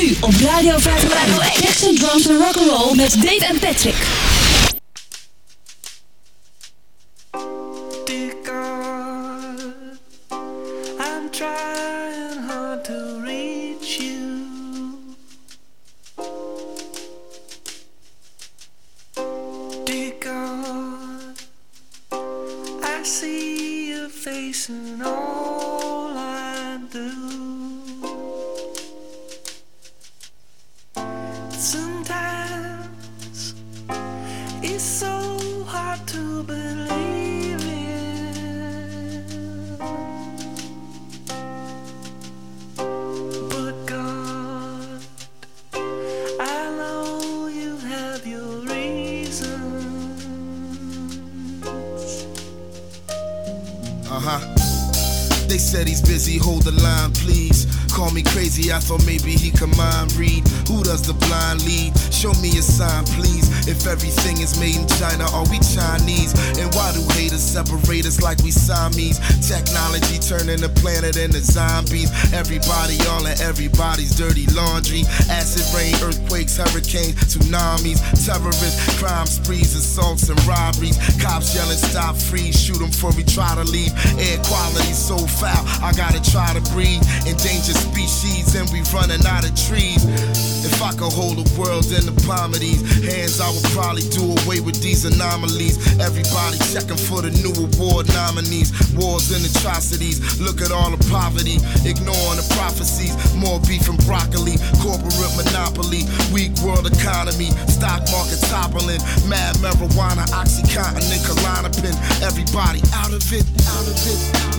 Nu op Radio 501. Jackson Drums and Rock'n'Roll met Dave en Patrick. Zombies. Everybody all in everybody's dirty laundry. Acid rain, earthquakes, hurricanes, tsunamis, terrorists, crime sprees, assaults and robberies. Cops yelling, stop, freeze, shoot them before we try to leave. Air quality so foul, I gotta try to breathe. Endangered species, and we running out of trees. If I could hold the world in the palm of these hands, I would probably do away with these anomalies. Everybody checking for the new award nominees. Wars and atrocities. Look at all the poverty, ignoring the prophecies. More beef and broccoli, corporate monopoly, weak world economy, stock market toppling, mad marijuana, oxycontin and Klonopin. Everybody out of it, out of it, out of it.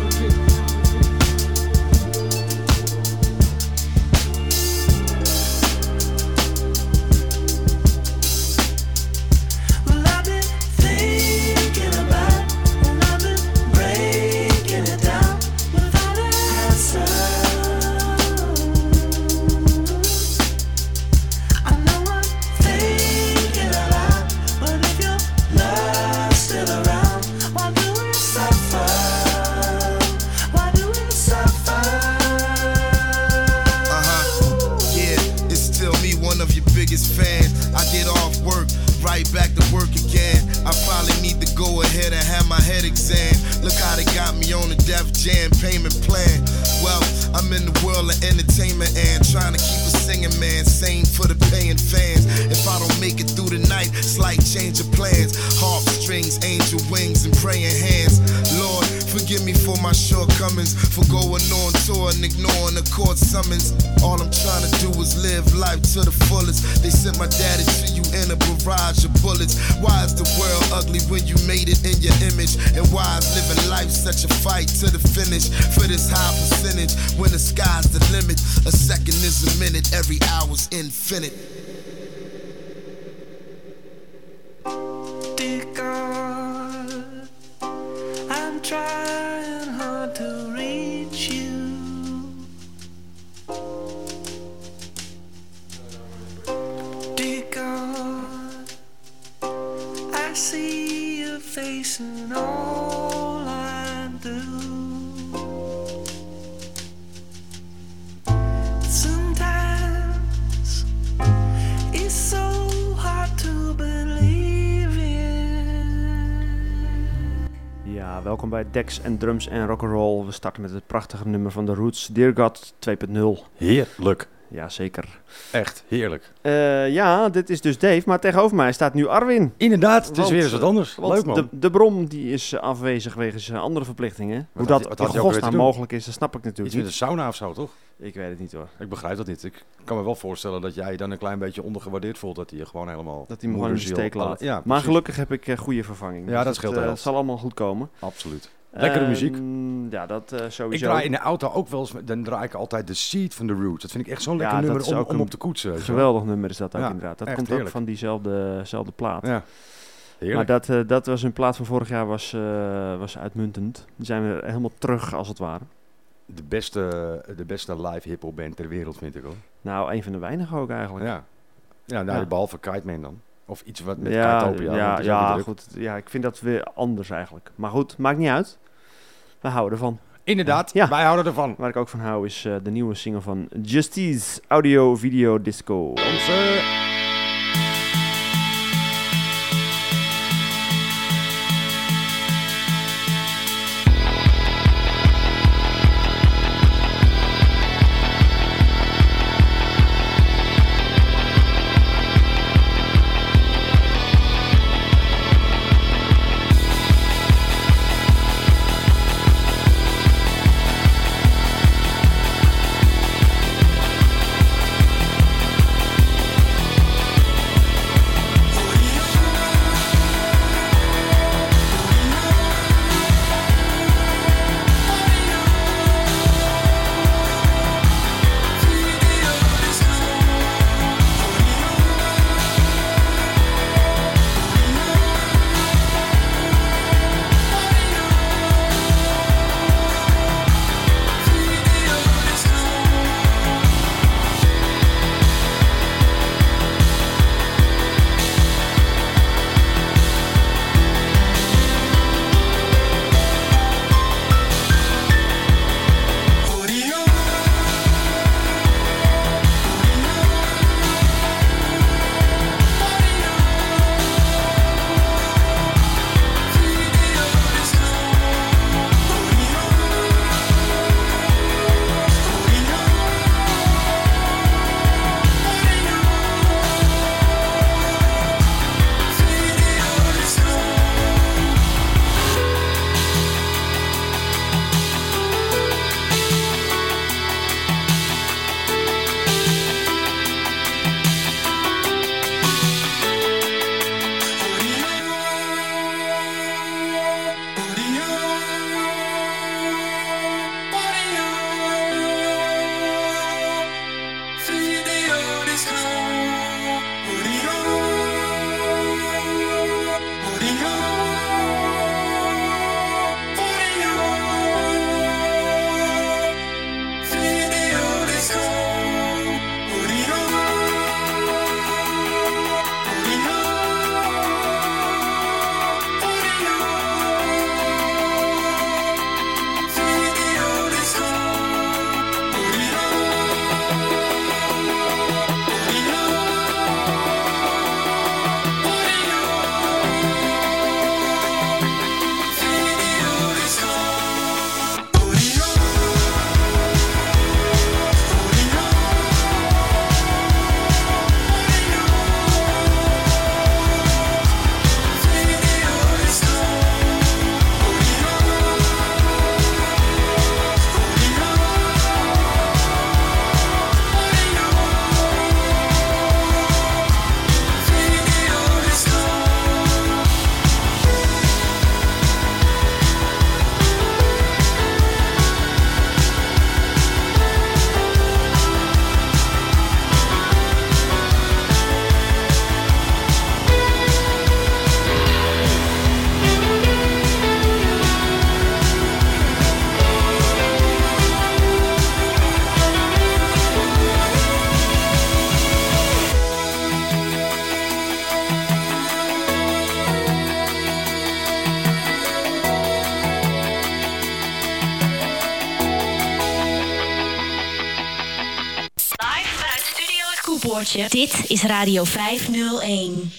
Ja, welkom bij Dex en Drums en Rock'n'Roll. We starten met het prachtige nummer van The Roots, Dear God 2.0. Heerlijk. Ja, zeker. Echt heerlijk. Eh, ja, dit is dus Dave, maar tegenover mij staat nu Arwin. Inderdaad, het is Want, weer eens wat anders. Leuk man. De, de brom die is afwezig wegens eh, andere verplichtingen. Hoe dat in godsnaam doen? mogelijk is, dat snap ik Iets natuurlijk met een niet. sauna of zo, toch? Ik weet het niet hoor. Ik begrijp dat niet. Ik kan me wel voorstellen dat jij dan een klein beetje ondergewaardeerd voelt. Dat hij je gewoon helemaal... Dat hij me gewoon in de steek laat. Ja, maar gelukkig heb ik eh, goede vervanging. Ja, Dus dat scheelt heel. Het zal allemaal goed komen. Absoluut. Lekkere muziek. Ehm, Ja, dat eh, Ik sowieso. draai in de auto ook wel eens, dan draai ik altijd de Seed van The Roots. Dat vind ik echt zo'n Ja, lekker nummer om, om op te koetsen. Geweldig nummer is dat ook Ja, inderdaad. Dat komt heerlijk. ook van diezelfde zelfde plaat. Ja, Maar dat, eh, dat was een plaat van vorig jaar, was, eh, was uitmuntend. Die zijn we helemaal terug, als het ware. De beste, de beste live hip-hop band ter wereld, vind ik hoor. Nou, een van de weinigen ook eigenlijk. Ja, ja, nou, Ja. behalve Kite Man dan. Of iets wat met ja, want ja, ja, goed. Ja, ik vind dat weer anders eigenlijk. Maar goed, maakt niet uit. We houden ervan. Inderdaad, Ja. wij houden ervan. Waar ik ook van hou is eh, de nieuwe single van Justice, Audio Video Disco. Onze... Dit is Radio 501.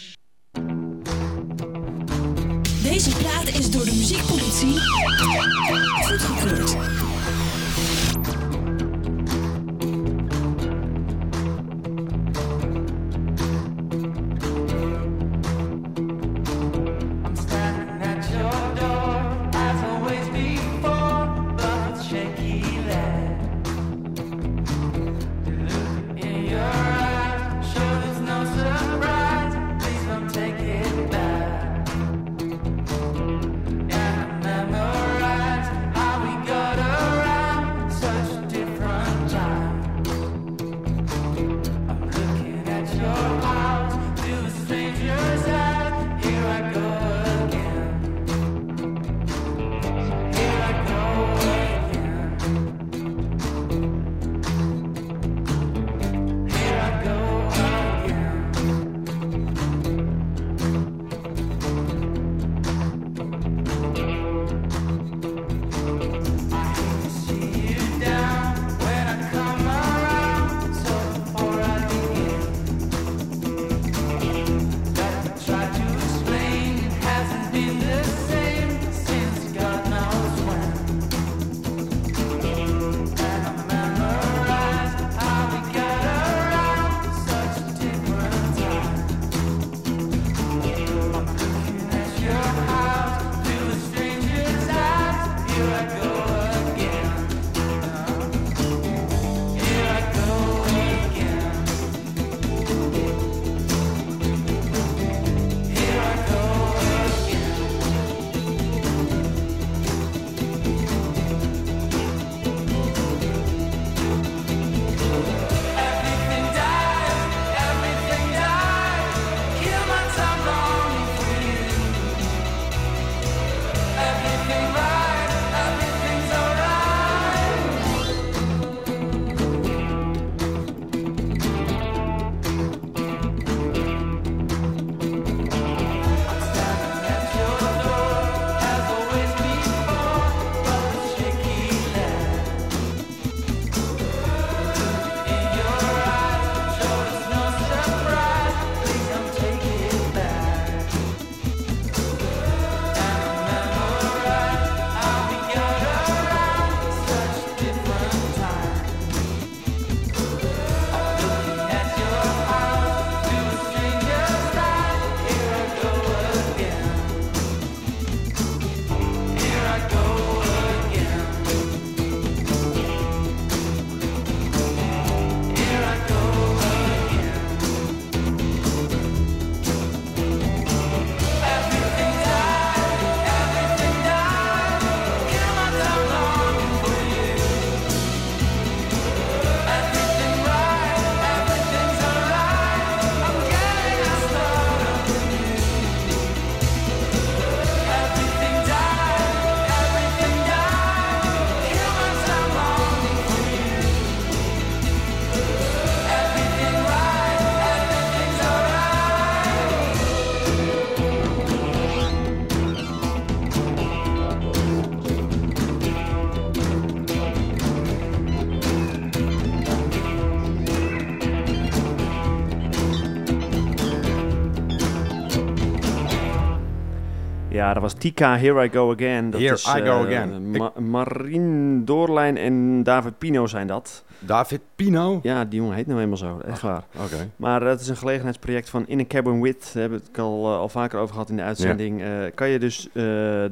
Ja, dat was Tika, Here I Go Again. Dat Here is, I Go eh, Again. Ma- Marien Doorlijn en David Pino zijn dat. David Pino? Ja, die jongen heet nou eenmaal zo, echt waar. Oké. Maar eh, het is een gelegenheidsproject van In a Cabin With. Daar hebben we het al, eh, al vaker over gehad in de uitzending. Kan je dus,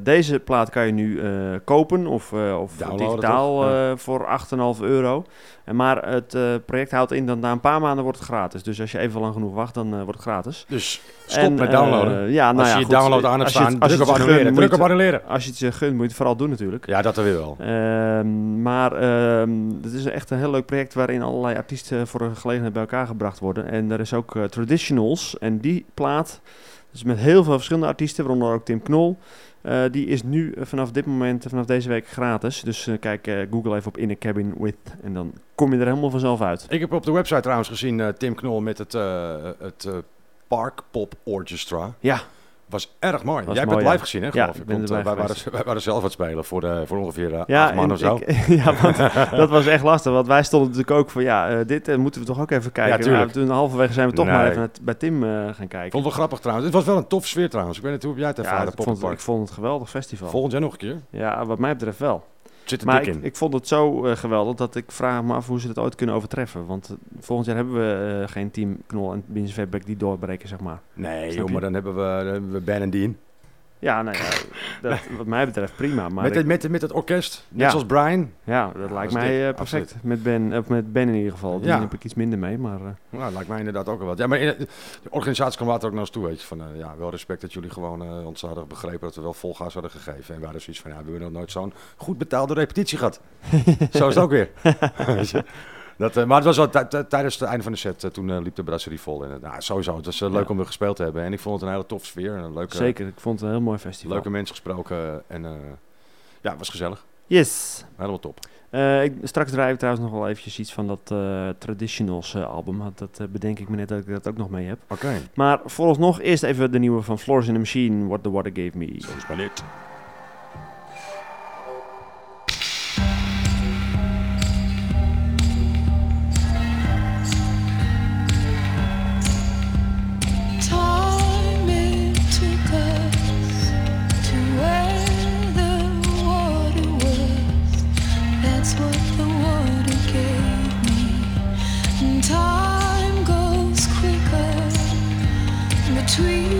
deze plaat kan je nu kopen of, of digitaal? Ja. voor 8,5 euro. En maar het eh, project houdt in dat na een paar maanden wordt het gratis. Dus als je even lang genoeg wacht, dan eh, wordt het gratis. Dus stop En, met eh, downloaden. ja, nou als ja, je je goed, download aan hebt je staan, je druk op het je annuleren. Druk op je- annuleren. Als je het je gunt, moet je het vooral doen natuurlijk. Ja, dat weer wel. Ehm, maar ehm, het is echt een heel leuk project waarin allerlei artiesten voor een gelegenheid bij elkaar gebracht worden. En er is ook Traditionals. En die plaat, dus met heel veel verschillende artiesten, waaronder ook Tim Knol. Eh, die is nu eh, vanaf dit moment, vanaf deze week gratis. Dus eh, kijk, Google even op In a Cabin With. En dan kom je er helemaal vanzelf uit. Ik heb op de website trouwens gezien Tim Knol met het, het Park Pop Orchestra. Ja, Was erg mooi. Was Jij hebt mooi, het live ja. gezien, hè? Ja, geloof ik Want, eh, wij, waren, wij waren zelf aan het spelen voor, de, voor ongeveer eh, ja, acht man of zo. ik- ja want dat was echt lastig. Want wij stonden natuurlijk ook van, ja, eh, dit eh, moeten we toch ook even kijken. Ja. Nou, toen halverwege zijn we toch Nee. maar even naar- bij Tim eh, gaan kijken. vond het wel grappig trouwens. Het was wel een tof sfeer trouwens. Ik weet niet hoe jij het Ja, ervaren, ik vond, het, ik vond het een geweldig festival. Volgend jaar nog een keer. Ja, wat mij betreft wel. Zit Maar ik, ik vond het zo eh, geweldig dat ik vraag me af hoe ze het ooit kunnen overtreffen. Want eh, volgend jaar hebben we eh, geen team Knol en Beans Vetback die doorbreken, zeg maar. nee, joh, maar dan hebben we, dan hebben we Ben en Dean. Ja, nou ja, dat, wat mij betreft prima. Maar met, ik- met, met het orkest, net Ja. zoals Brian. ja, dat Ja, lijkt dat mij eh, perfect. Met Ben, of met Ben in ieder geval. Die Ja. heb ik iets minder mee, maar... eh, Nou, lijkt mij inderdaad ook wel wat. Ja, maar in- de organisatie kwam later ook naar ons toe, weet je. Van, eh, ja, wel respect dat jullie gewoon ons hadden begrepen dat we wel vol gas hadden gegeven. En we hadden zoiets van, ja, we hebben nog nooit zo'n goed betaalde repetitie gehad. Zo is het ook weer. Dat, eh, maar het was wel tij- tij- tijdens het einde van de set, eh, toen eh, liep de brasserie vol. En, nou, sowieso, het was leuk Ja. om weer gespeeld te hebben. En ik vond het een hele tof sfeer. En een leuke, zeker, ik vond het een heel mooi festival. leuke mensen gesproken. En eh, ja, het was gezellig. Yes. Helemaal top. Eh, ik, straks draai ik trouwens nog wel eventjes iets van dat eh, Traditionals eh, album. Dat bedenk ik me net dat ik dat ook nog mee heb. Oké. Maar vooralsnog eerst even de nieuwe van Floors in the Machine, What the Water Gave Me. Zo is between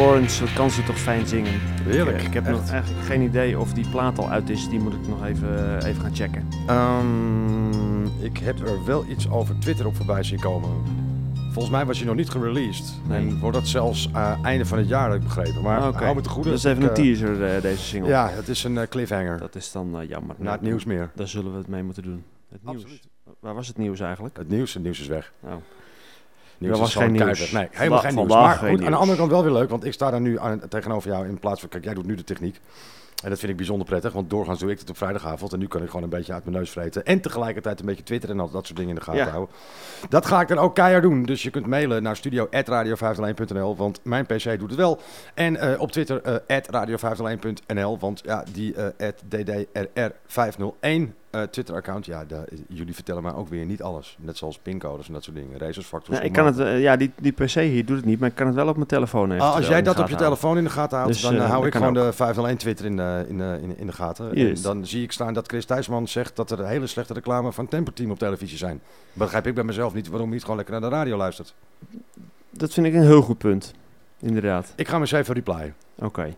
Florence, wat kan ze toch fijn zingen. Heerlijk, Ik, ik heb echt. nog eigenlijk geen idee of die plaat al uit is. Die moet ik nog even, even gaan checken. Ehm, ik heb er wel iets over Twitter op voorbij zien komen. Volgens mij was hij nog niet gereleased. Nee. En wordt dat zelfs eh, einde van het jaar, heb ik begrepen. Maar hou me te goede. Dat is even ik, een eh, teaser, eh, deze single. Ja, het is een eh, cliffhanger. Dat is dan eh, jammer. Na het nieuws meer. Daar zullen we het mee moeten doen. Het nieuws. Absoluut. Waar was het nieuws eigenlijk? Het nieuws, het nieuws is weg. Oh. Nieuws was geen nieuws. Nee, helemaal geen nieuws. Maar goed, aan de andere kant wel weer leuk, want ik sta daar nu aan, tegenover jou in plaats van... Kijk, jij doet nu de techniek. En dat vind ik bijzonder prettig, want doorgaans doe ik het op vrijdagavond. En nu kan ik gewoon een beetje uit mijn neus vreten. En tegelijkertijd een beetje twitteren en al dat soort dingen in de gaten Ja. houden. Dat ga ik dan ook keihard doen. Dus je kunt mailen naar studio.radio501.nl, want mijn pc doet het wel. En eh, op Twitter eh radio501.nl, want ja, die eh DDRR501 eh, Twitter-account, ja, jullie vertellen mij ook weer niet alles. Net zoals pincodes en dat soort dingen, racersfactors. Ja, ik kan het, eh, ja, die, die PC hier doet het niet, maar ik kan het wel op mijn telefoon Ah, eventueel als jij in de dat op je houden. telefoon in de gaten houdt, Dus, dan eh, eh, hou ik gewoon ook. de 501 Twitter in de, in de, in, in de gaten. En dan zie ik staan dat Chris Thijsman zegt dat er hele slechte reclame van Temper Team op televisie zijn. Begrijp ik bij mezelf niet waarom hij niet gewoon lekker naar de radio luistert. Dat vind ik een heel goed punt. Inderdaad. Ik ga hem eens even replyen. Oké.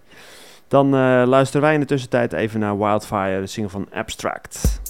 Dan eh, luisteren wij in de tussentijd even naar Wildfire, de single van Abstract.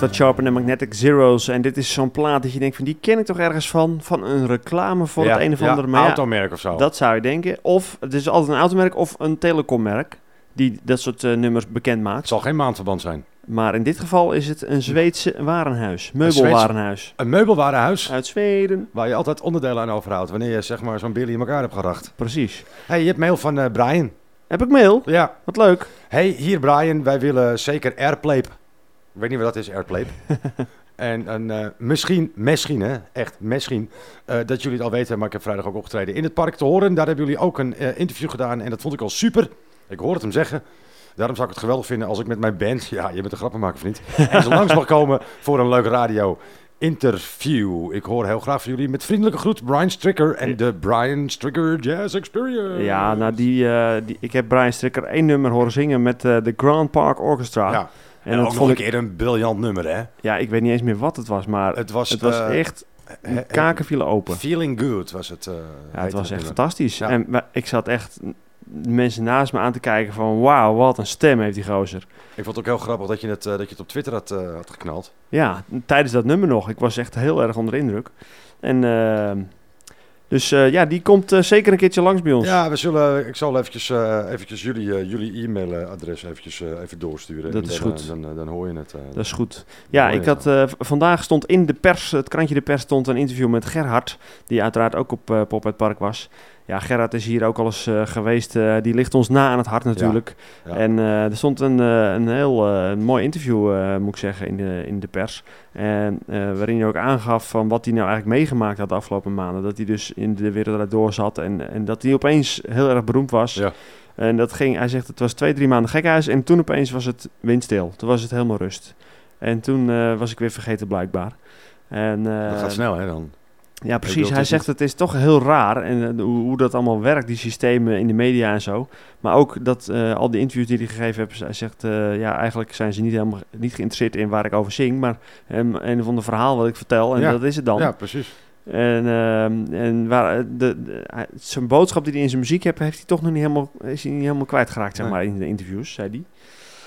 Edward Sharp en de Magnetic Zeros. En dit is zo'n plaat dat je denkt van die ken ik toch ergens van. Van een reclame voor Ja, het een of andere. Ja, automerk of zo. dat zou je denken. Of het is altijd een automerk of een telecommerk. Die dat soort eh, nummers bekend Het maakt. zal geen maandverband zijn. Maar in dit geval is het een Zweedse warenhuis. Meubelwarenhuis. Een meubelwarenhuis Uit Zweden. waar je altijd onderdelen aan overhoudt wanneer je zeg maar zo'n billy in elkaar hebt geracht. Precies. hey, je hebt mail van eh, Brian. Heb ik mail? Ja. Wat leuk. Hey, hier Brian, wij willen zeker airplape. Ik weet niet wat dat is, airplape. en en eh, misschien, misschien hè, echt misschien, eh, dat jullie het al weten, maar ik heb vrijdag ook opgetreden in het park te horen. Daar hebben jullie ook een eh, interview gedaan en dat vond ik al super. Ik hoor het hem zeggen. Daarom zou ik het geweldig vinden als ik met mijn band, ja, je bent een grappenmaker vriend, en zo langs mag komen voor een leuk radio interview. Ik hoor heel graag van jullie. Met vriendelijke groet, Brian Stricker en de Brian Stricker Jazz Experience. Ja, nou die, die, ik heb Brian Stricker één nummer horen zingen met de Grand Park Orchestra. Ja. En, En, dat ook nog een ik, keer een briljant nummer, hè? ja, ik weet niet eens meer wat het was, maar het, Het was, was eh, echt, kaken vielen open. Feeling Good was het. eh, Ja, het was echt nummer. fantastisch. Ja. En ik zat echt mensen naast me aan te kijken van... Wauw, wat een stem heeft die gozer. Ik vond het ook heel grappig dat je het, eh, dat je het op Twitter had, had geknald. Ja, tijdens dat nummer nog. Ik was echt heel erg onder indruk. En ehm, dus eh, ja, die komt eh, zeker een keertje langs bij ons. Ja, we zullen, ik zal eventjes, eh, eventjes jullie, jullie e-mailadres eventjes, even doorsturen. Dat En is dan, goed. Dan, dan hoor je het. Dat is goed. Ja, ik had, vandaag stond in de pers, het krantje De Pers, stond een interview met Gerhard. Die uiteraard ook op Pop uit Park was. Ja, Gerhard is hier ook al eens eh, geweest. eh, die ligt ons na aan het hart natuurlijk. ja. En eh, er stond een, een heel mooi interview, moet ik zeggen, in de, in de pers. En waarin hij ook aangaf van wat hij nou eigenlijk meegemaakt had de afgelopen maanden. Dat hij dus in de wereld door zat en, en dat hij opeens heel erg beroemd was. Ja. En dat ging, hij zegt het was twee, drie maanden gekhuis en toen opeens was het windstil. Toen was het helemaal rust. En toen was ik weer vergeten blijkbaar. En, dat gaat snel, hè, dan. Ja, precies. Hij zegt het is toch heel raar en eh, hoe, hoe dat allemaal werkt, die systemen in de media en zo. Maar ook dat eh, al die interviews die hij gegeven heeft, hij zegt eh, ja, eigenlijk zijn ze niet helemaal niet geïnteresseerd in waar ik over zing, maar um, een of ander verhaal wat ik vertel en Ja. dat is het dan. Ja, precies. En, ehm, en waar, de, de- zijn boodschap die hij in zijn muziek heeft, heeft hij toch nog niet helemaal, is hij niet helemaal kwijtgeraakt, zeg Nee. maar, in de interviews, zei hij.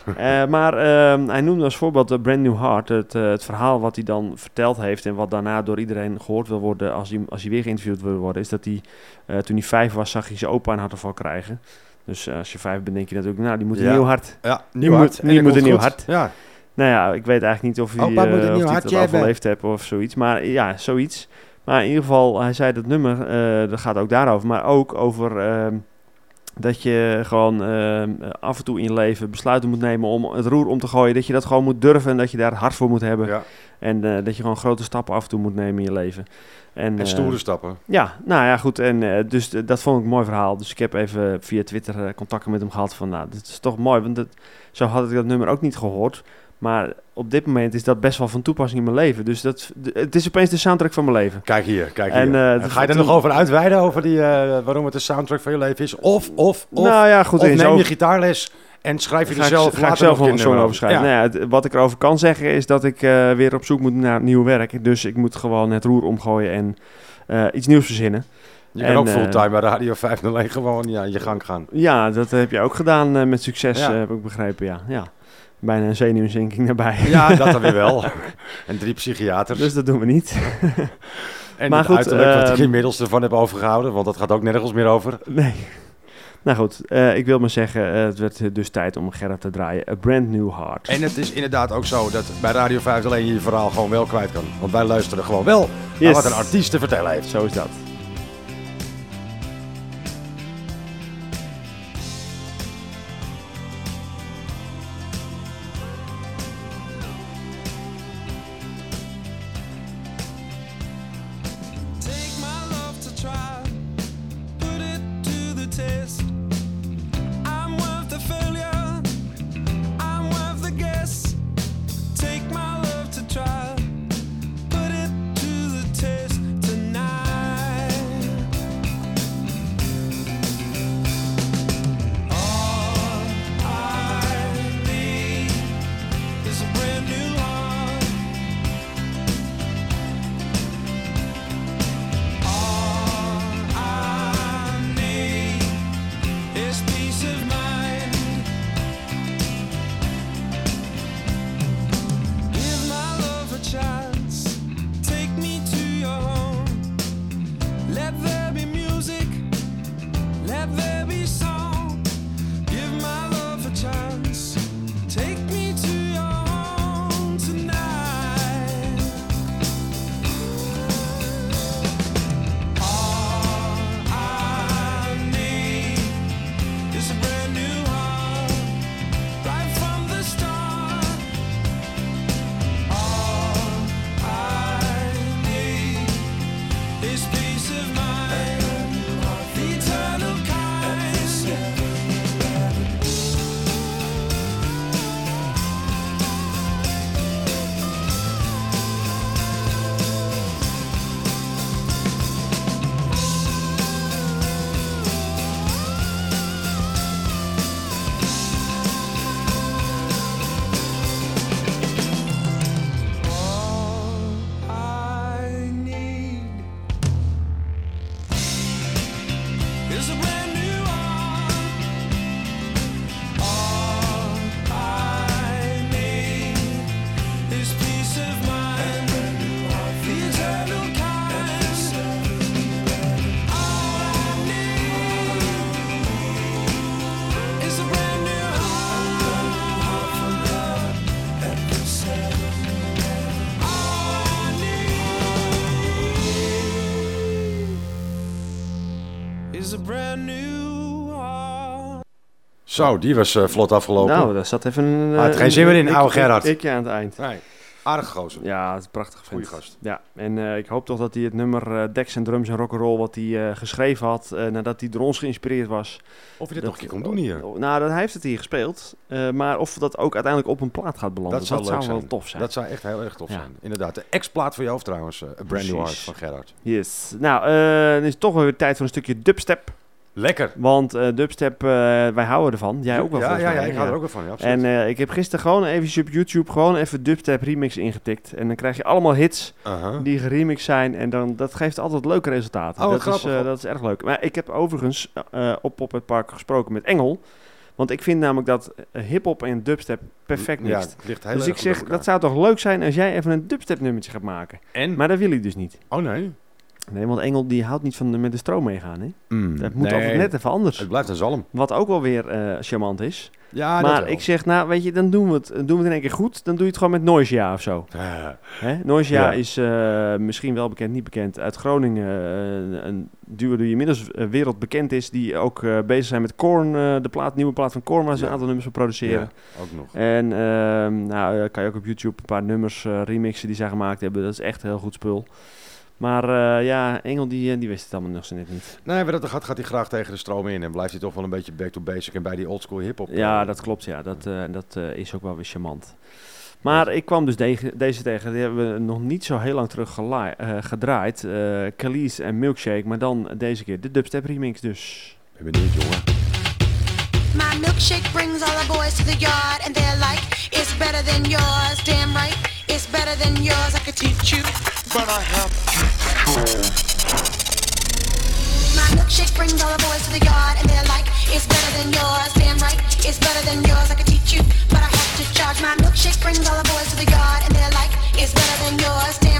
Eh, maar ehm, hij noemde als voorbeeld de Brand New Heart, het, eh, het verhaal wat hij dan verteld heeft en wat daarna door iedereen gehoord wil worden als hij, als hij weer geïnterviewd wil worden, is dat hij, eh, toen hij vijf was, zag hij zijn opa een hartaanval krijgen. Dus eh, als je vijf bent, denk je natuurlijk, nou, die moet een Ja. nieuw hart. Ja, Die nieuw moet- hart. die En die moet een nieuw hart. Ja, Nou ja, ik weet eigenlijk niet of hij, Opa moet een eh, nieuw het overleefd heeft of zoiets. Maar ja, zoiets. Maar in ieder geval, hij zei dat nummer, eh, dat gaat ook daarover. Maar ook over ehm, dat je gewoon ehm, af en toe in je leven besluiten moet nemen om het roer om te gooien. Dat je dat gewoon moet durven en dat je daar hard voor moet hebben. ja. En eh, dat je gewoon grote stappen af en toe moet nemen in je leven. En, En eh, stoere stappen. ja, nou ja, goed. En eh, dus dat vond ik een mooi verhaal. Dus ik heb even via Twitter contacten met hem gehad van, nou, dit is toch mooi, want dat, zo had ik dat nummer ook niet gehoord. Maar op dit moment is dat best wel van toepassing in mijn leven. Dus dat, het is opeens de soundtrack van mijn leven. Kijk hier, kijk En, hier. eh, En ga je er toen- nog over uitweiden, over die, eh, waarom het de soundtrack van je leven is? Of, of, of, nou ja, goed. of neem je gitaarles En schrijf je er zelf, ga ik zelf nog een song over schrijven. Ja. Nou ja, wat ik erover kan zeggen is dat ik eh, weer op zoek moet naar nieuw werk. Dus ik moet gewoon het roer omgooien en iets nieuws verzinnen. Je kan En, ook fulltime bij Radio 501 gewoon ja, je gang gaan. Ja, dat heb je ook gedaan met succes, Ja. heb ik begrepen. Ja, ja. Bijna een zenuwzinking daarbij. Ja, dat dan weer wel. En drie psychiaters. dus dat doen we niet. en maar goed, uiterlijk wat ik ehm, inmiddels ervan heb overgehouden. Want dat gaat ook nergens meer over. Nee. Nou goed, eh, ik wil maar zeggen, eh, het werd dus tijd om Gerrit te draaien. A Brand New Heart. En het is inderdaad ook zo dat bij Radio 501 je je verhaal gewoon wel kwijt kan. Want wij luisteren gewoon wel naar wat een artiest te vertellen heeft. Zo is dat. Zo, die was eh, vlot afgelopen. Nou, daar zat even een... Had eh, geen zin meer in, ouwe Gerard. Ik, ikje aan het eind. nee, aardige gozer. Ja, het is een prachtig vent. Goeie gast. Ja, en eh, ik hoop toch dat hij het nummer eh Dex en Drums en Rock'n'Roll wat hij eh, geschreven had, eh, nadat hij door ons geïnspireerd was. Of je dit dat- nog een keer komt doen hier. Oh, Nou, dat, hij heeft het hier gespeeld. eh, maar of dat ook uiteindelijk op een plaat gaat belanden, Dat dat zou wel zijn. tof zijn. Dat zou echt heel erg tof Ja. zijn. Inderdaad. De ex-plaat voor jou trouwens. eh, A Brand New Heart Precies. van Gerard. Yes. Nou, eh, dan is het toch weer tijd voor een stukje dubstep. Lekker. Want eh, dubstep, eh, wij houden ervan. Jij ook wel ja, volgens ja, ja, ik ga er ook wel van. Ja, absoluut. En eh, ik heb gisteren gewoon even op YouTube gewoon even dubstep remix ingetikt. En dan krijg je allemaal hits die geremixed zijn. En dan, dat geeft altijd leuke resultaten. Oh, dat, is, grappig. eh, dat is erg leuk. Maar ik heb overigens op Pop het Park gesproken met Engel. Want ik vind namelijk dat hip-hop en dubstep perfect mixt. het ligt heel dus ik zeg, dat zou toch leuk zijn als jij even een dubstep nummertje gaat maken. En? Maar dat wil ik dus niet. Oh nee. Nee, want Engel die houdt niet van de, met de stroom meegaan. Hè? Mm, Dat moet nee. altijd net even anders. Het blijft een zalm. Wat ook wel weer eh, charmant is. Ja, maar ik zeg, nou weet je, dan doen we, het, doen we het in één keer goed. Dan doe je het gewoon met Noisia of zo. Hè? Noisia Ja. is eh, misschien wel bekend, niet bekend. Uit Groningen. eh, een duo die inmiddels wereldbekend is. Die ook bezig zijn met Korn. de plaat, nieuwe plaat van Korn waar ze Ja. een aantal nummers van produceren. ja, ook nog. En ehm, nou, kan je ook op YouTube een paar nummers remixen die zij gemaakt hebben. Dat is echt heel goed spul. Maar eh, ja, Engel die, eh, die wist het allemaal nog zo net niet. Nee, maar dat gaat, gaat hij graag tegen de stroom in. En blijft hij toch wel een beetje back to basic. En bij die oldschool hip-hop. Ja, eh, dat klopt. Ja, dat, eh, dat eh, is ook wel weer charmant. Maar ik kwam dus deze tegen. Die hebben we nog niet zo heel lang terug gela- eh, gedraaid. eh Khalees en Milkshake. Maar dan deze keer de dubstep remix dus. Ik ben benieuwd, jongen. My milkshake milkshake brings all the boys to the yard, and they're like, it's better than yours. Damn right, it's better than yours. I could teach you, but I have My milkshake brings all the boys to the yard, and they're like, it's better than yours. Damn right, it's better than yours. I could teach you, but I have to charge. My milkshake brings all the boys to the yard, and they're like, it's better than yours. Damn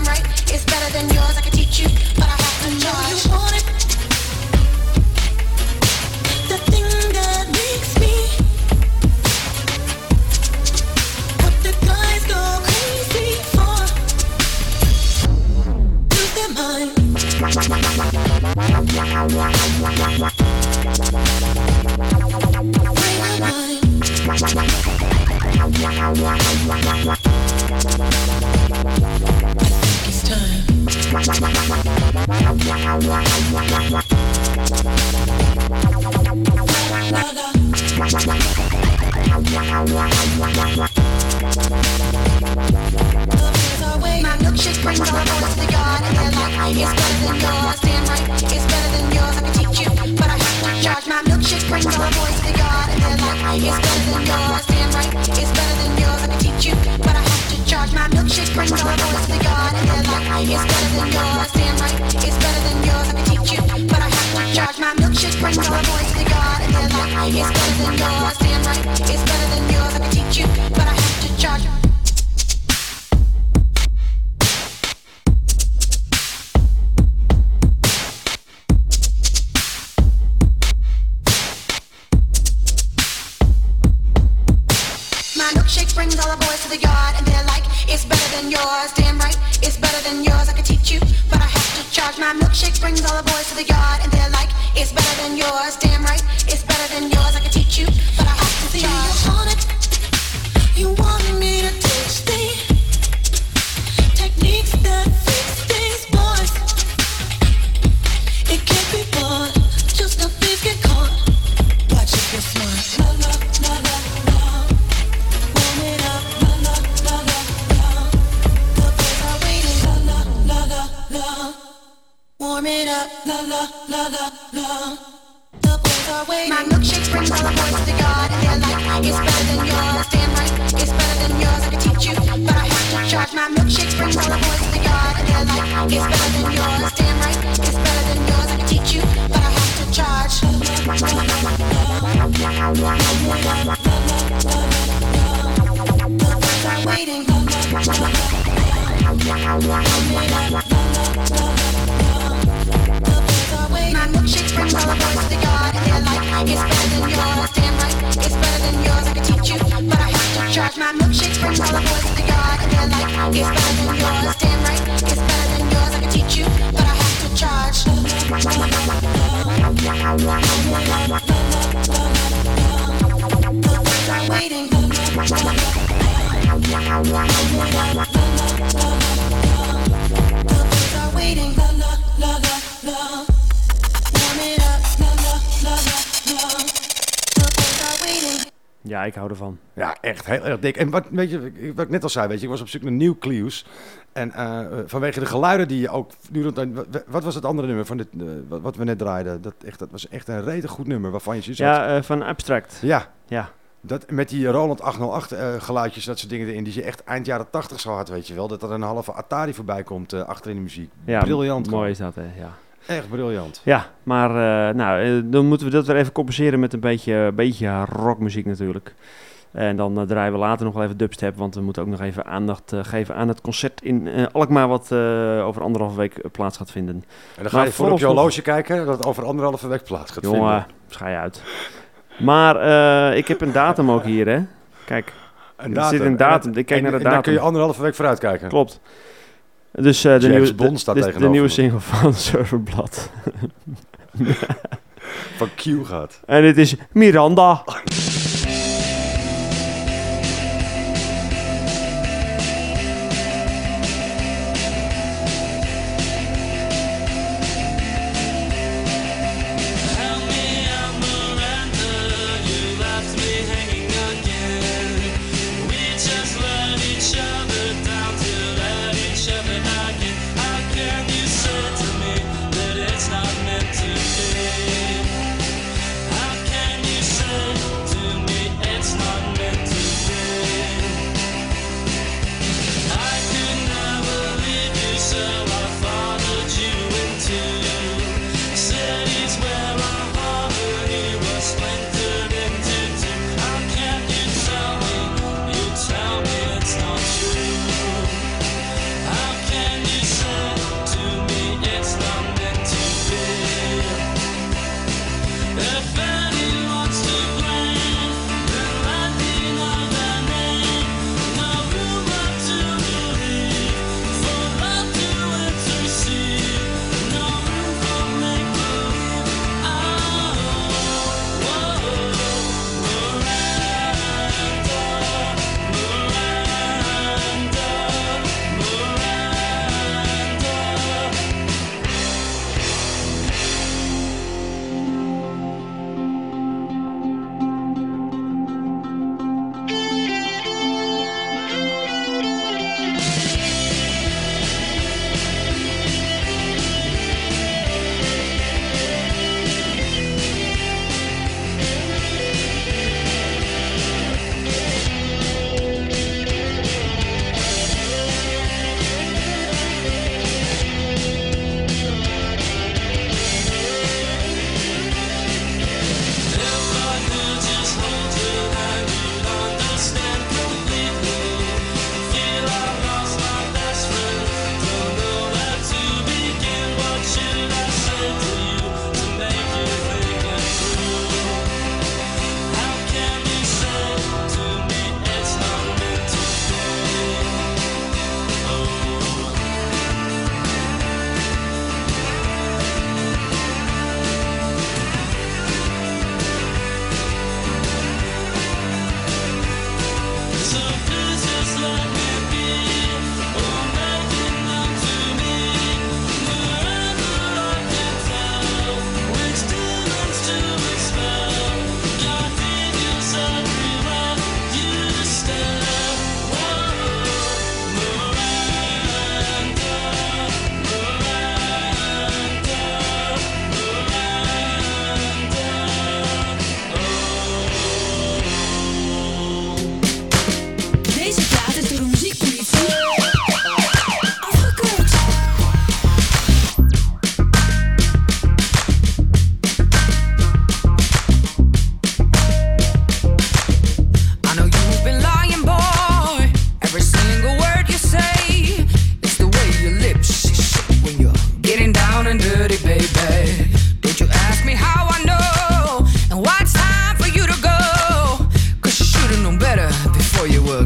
dik. En wat, weet je, wat ik net al zei, weet je, ik was op zoek naar nieuw Clues. En eh, vanwege de geluiden die je ook. Wat, wat was het andere nummer van dit, eh, wat, we net draaiden? Dat, echt, dat was echt een redig goed nummer waarvan je zoiets had- Ja, eh, van Abstract. ja, Ja. dat, met die Roland 808 eh, geluidjes, dat soort dingen erin, die je echt eind jaren 80 zo had, weet je wel. Dat er een halve Atari voorbij komt eh, achter in de muziek. ja briljant. Mooi is dat, hè. Ja. Echt briljant. Ja, maar nou, dan moeten we dat weer even compenseren met een beetje, beetje rockmuziek natuurlijk. En dan eh, draaien we later nog wel even dubstep, want we moeten ook nog even aandacht eh, geven aan het concert in eh, Alkmaar, wat over anderhalve week plaats gaat vinden. En dan ga Maar je voor op je horloge kijken dat het over anderhalve week plaats gaat Jongen, vinden. schij je uit. Maar ik heb een datum ook hier, hè. Kijk, Een er zit een datum. Ik kijk en- naar de en dan kun je datum. anderhalve week vooruit kijken. klopt. Dus de, nieuwe, Bond de- staat de tegenover nieuwe single van Surferblad. Van Q gaat. En dit is Miranda.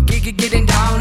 Geek getting down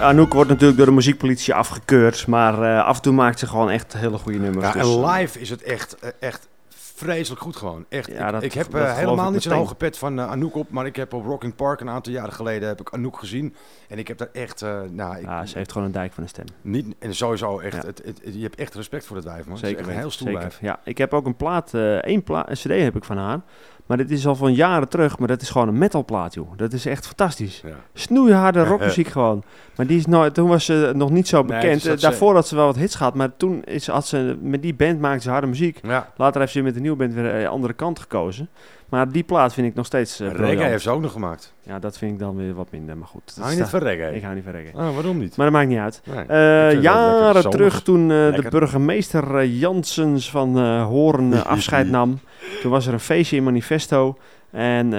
Anouk wordt natuurlijk door de muziekpolitie afgekeurd. Maar eh, af en toe maakt ze gewoon echt hele goede nummers. Ja, dus, en eh, live is het echt, eh, echt vreselijk goed gewoon. Echt. Ja, ik, dat- ik heb helemaal niet zo'n hoge pet van Anouk op, maar ik heb op Rocking Park een aantal jaren geleden heb ik Anouk gezien. En ik heb daar echt, eh, nou, ik, ja, ze heeft gewoon een dijk van een stem. niet, en sowieso echt, Ja. het, het, het- je hebt echt respect voor dat wijf, man. Zeker echt een heel stoel wijf. Ja, ik heb ook een plaat, eh één plaat, een cd heb ik van haar. Maar dit is al van jaren terug, maar dat is gewoon een metalplaat, joh. Dat is echt fantastisch. Ja. Snoeiharde rockmuziek gewoon. Maar die is nooit, toen was ze nog niet zo bekend. zat Eh, ze- Daarvoor had ze wel wat hits gehad, maar toen is, had ze, met die band maakte ze harde muziek. Ja. Later heeft ze met de nieuwe band weer een andere kant gekozen. Maar die plaat vind ik nog steeds uh, reggae heeft ze ook nog gemaakt. Ja, dat vind ik dan weer wat minder, maar goed. dat Hou je is niet van reggae? Ik hou niet van reggae. Oh, waarom niet? Maar dat maakt niet uit. Nee, Eh, jaren terug toen eh, de burgemeester Janssens van eh, afscheid nam. Toen was er een feestje in Manifesto. En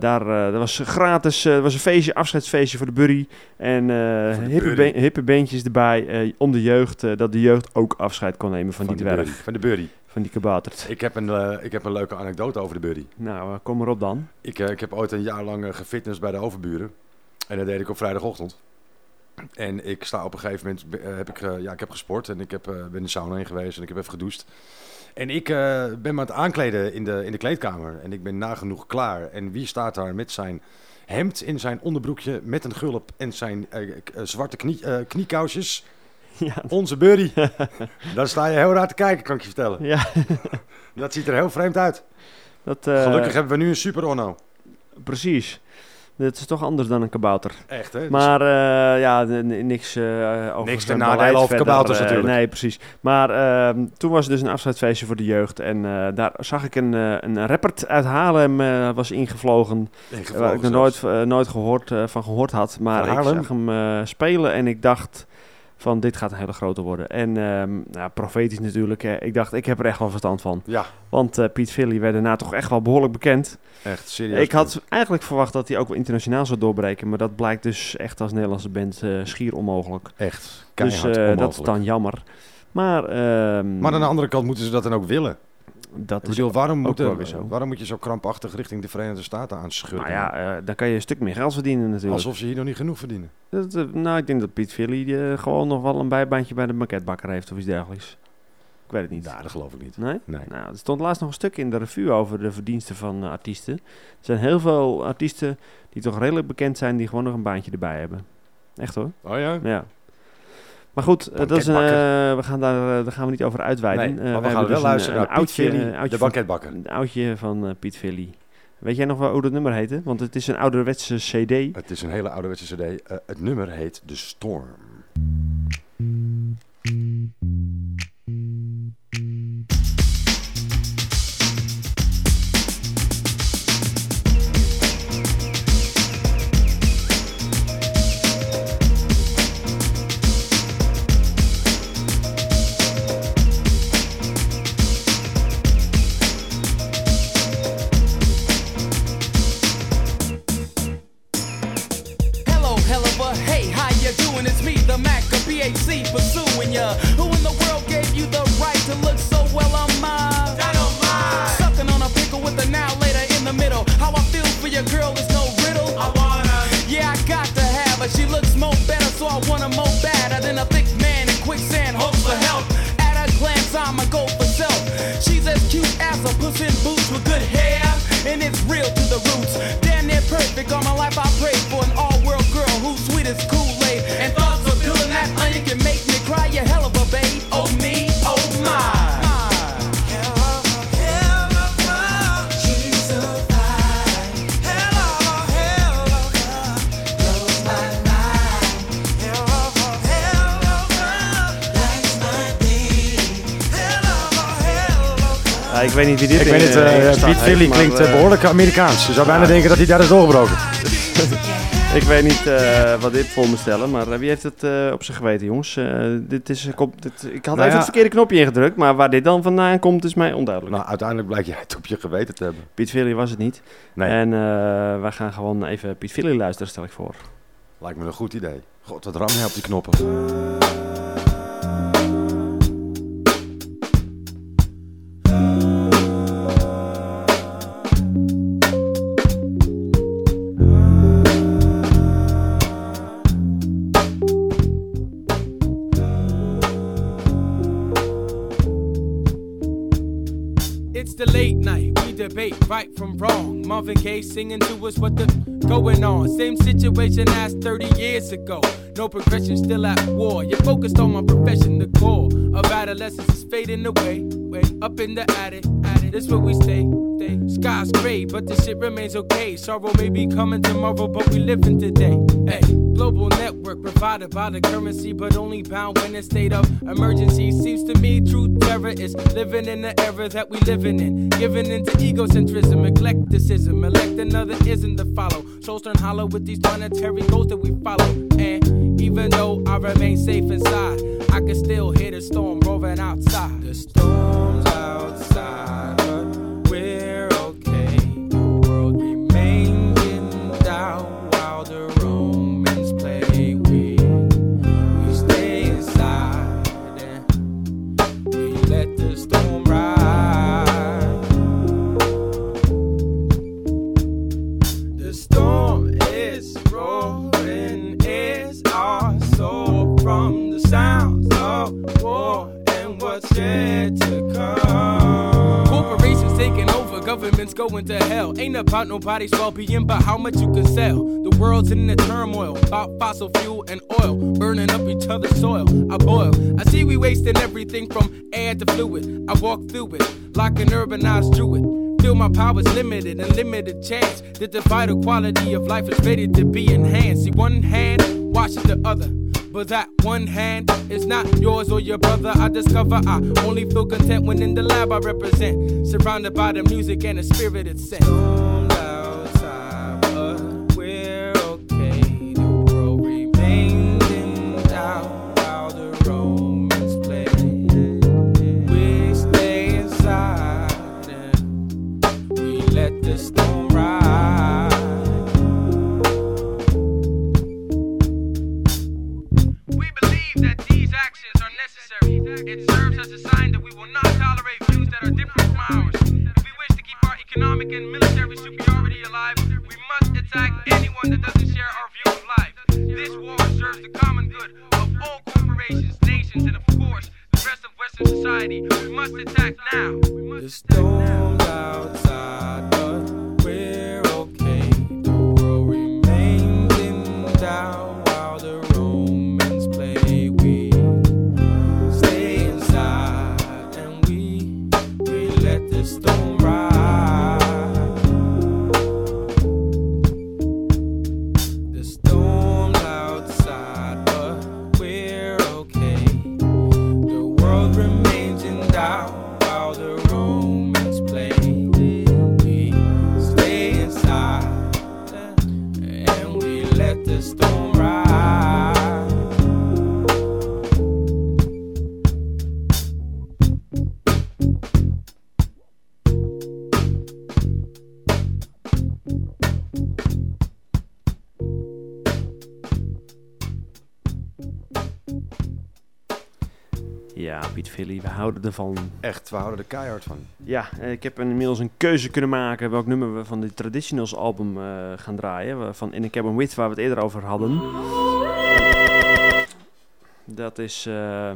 daar was gratis, was een feestje, afscheidsfeestje voor de burry. En hippe, burry. be- hippe beentjes erbij om de jeugd, dat de jeugd ook afscheid kon nemen van, die dwerg, Burry, Van de Burry. Van die kaboutert. Ik heb, een, eh, ik heb een leuke anekdote over de Burry. Nou, eh, kom erop dan. Ik, eh, ik heb ooit een jaar lang gefitness bij de overburen. En dat deed ik op vrijdagochtend. En ik sta op een gegeven moment, heb ik, ja, ik heb gesport en ik heb, ben de sauna heen geweest en ik heb even gedoucht. En ik ben me aan het aankleden in de, in de kleedkamer en ik ben nagenoeg klaar. En wie staat daar met zijn hemd in zijn onderbroekje met een gulp en zijn zwarte knie, kniekousjes? Ja, Onze Burry. Daar sta je heel raar te kijken, kan ik je vertellen. ja Dat ziet er heel vreemd uit. dat, eh, Gelukkig hebben we nu een super Onno. Precies. Dit is toch anders dan een kabouter. Echt, hè? Maar eh, ja, niks eh over Niks ten nadele over kabouters natuurlijk. Nee, precies. Maar ehm, toen was er dus een afscheidsfeestje voor de jeugd. En daar zag ik een, een rapper uit Haarlem was ingevlogen. Ingevlogen waar ik nog nooit, nooit gehoord, eh, van gehoord had. Maar ik zag hem spelen en ik dacht van dit gaat een hele grote worden. En nou, profetisch natuurlijk. ik dacht, ik heb er echt wel verstand van. Ja, Want eh, Piet Philly werd daarna toch echt wel behoorlijk bekend. echt serieus. Ik had eigenlijk verwacht dat hij ook wel internationaal zou doorbreken. Maar dat blijkt dus echt als Nederlandse band eh, schier onmogelijk. echt Dus eh, dat is dan jammer. Maar, ehm, Maar aan de andere kant moeten ze dat dan ook willen. Dat Ik is waarom, ook moet, waarom moet je zo krampachtig richting de Verenigde Staten aanschudden? Nou ja, eh, dan kan je een stuk meer geld verdienen natuurlijk. Alsof ze hier nog niet genoeg verdienen. Dat, eh, nou, ik denk dat Piet Philly eh, gewoon nog wel een bijbaantje bij de maquetbakker heeft of iets dergelijks. Ik weet het niet. Ja, dat geloof ik niet. Nee? Nee. Nou, er stond laatst nog een stuk in de revue over de verdiensten van artiesten. Er zijn heel veel artiesten die toch redelijk bekend zijn, die gewoon nog een baantje erbij hebben. Echt hoor. Oh ja? Ja. Maar goed, eh, dat is eh, we gaan daar, eh, daar gaan we niet over uitweiden. Nee, maar we gaan wel dus luisteren een, naar Piet oudje, Philly, een oudje de van- banketbakker. Een oudje van Piet Philly. Weet jij nog wel hoe dat nummer heette? Want het is een ouderwetse cd. Het is een hele ouderwetse cd. Het nummer heet De Storm. So I want more badder than a thick man in quicksand. Hopes for help. At a glance, I'm a go for self. She's as cute as a puss in boots with good hair, and it's real to the roots. Damn near perfect. All my life I prayed for an all-world girl who's sweet as Kool-Aid. Ik weet niet wie dit Ik weet eh, eh, Piet Philly klinkt eh, eh, behoorlijk Amerikaans. Je zou bijna denken dat hij daar is doorgebroken. Ik weet niet wat dit voor me stellen, maar wie heeft het op zich geweten, jongens? Dit is, komt, dit, ik had Nou even ja. het verkeerde knopje ingedrukt, maar waar dit dan vandaan komt, is mij onduidelijk. Nou, uiteindelijk blijkt jij het op je geweten te hebben. Piet Philly was het niet. Nee, En wij gaan gewoon even Piet Philly luisteren, stel ik voor. lijkt me een goed idee. God, wat ram je op die knoppen. Right from wrong. Marvin Gaye singing to us what the going on. Same situation as 30 years ago. No progression, still at war. You're focused on my profession, the core of adolescence is fading away. Way up in the attic, attic. This where we stay. stay. Sky's gray, but the shit remains okay. Sorrow may be coming tomorrow, but we living today. Hey, global network provided by the currency, but only bound when in state of emergency. Seems to me true terror is living in the era that we living in. Giving into egocentrism, eclecticism, elect another isn't to follow. Souls turn hollow with these planetary goals that we follow. And even though I remain safe inside, I can still hear the storm roaring outside. The storm's over, going to hell. Ain't about nobody's well being, but how much you can sell. The world's in a turmoil about fossil fuel and oil, burning up each other's soil. I boil. I see we wasting everything from air to fluid. I walk through it like an urbanized druid. Feel my power's limited and limited chance that the vital quality of life is ready to be enhanced. See, one hand washes the other. But that one hand is not yours or your brother. I discover I only feel content when in the lab I represent. Surrounded by the music and the spirit it sent. It serves as a sign that we will not tolerate views that are different from ours. If we wish to keep our economic and military superiority alive, we must attack anyone that doesn't share our view of life. This war serves the common good of all corporations, nations, and of course, the rest of Western society. We must attack now. The storm's outside, but we're okay. The world remains in doubt let Ja, Piet Philly, we houden ervan. Echt, we houden er keihard van. Ja, eh, ik heb inmiddels een keuze kunnen maken welk nummer we van de Traditionals album eh, gaan draaien. Van In a Cabin With, waar we het eerder over hadden. Dat is... eh,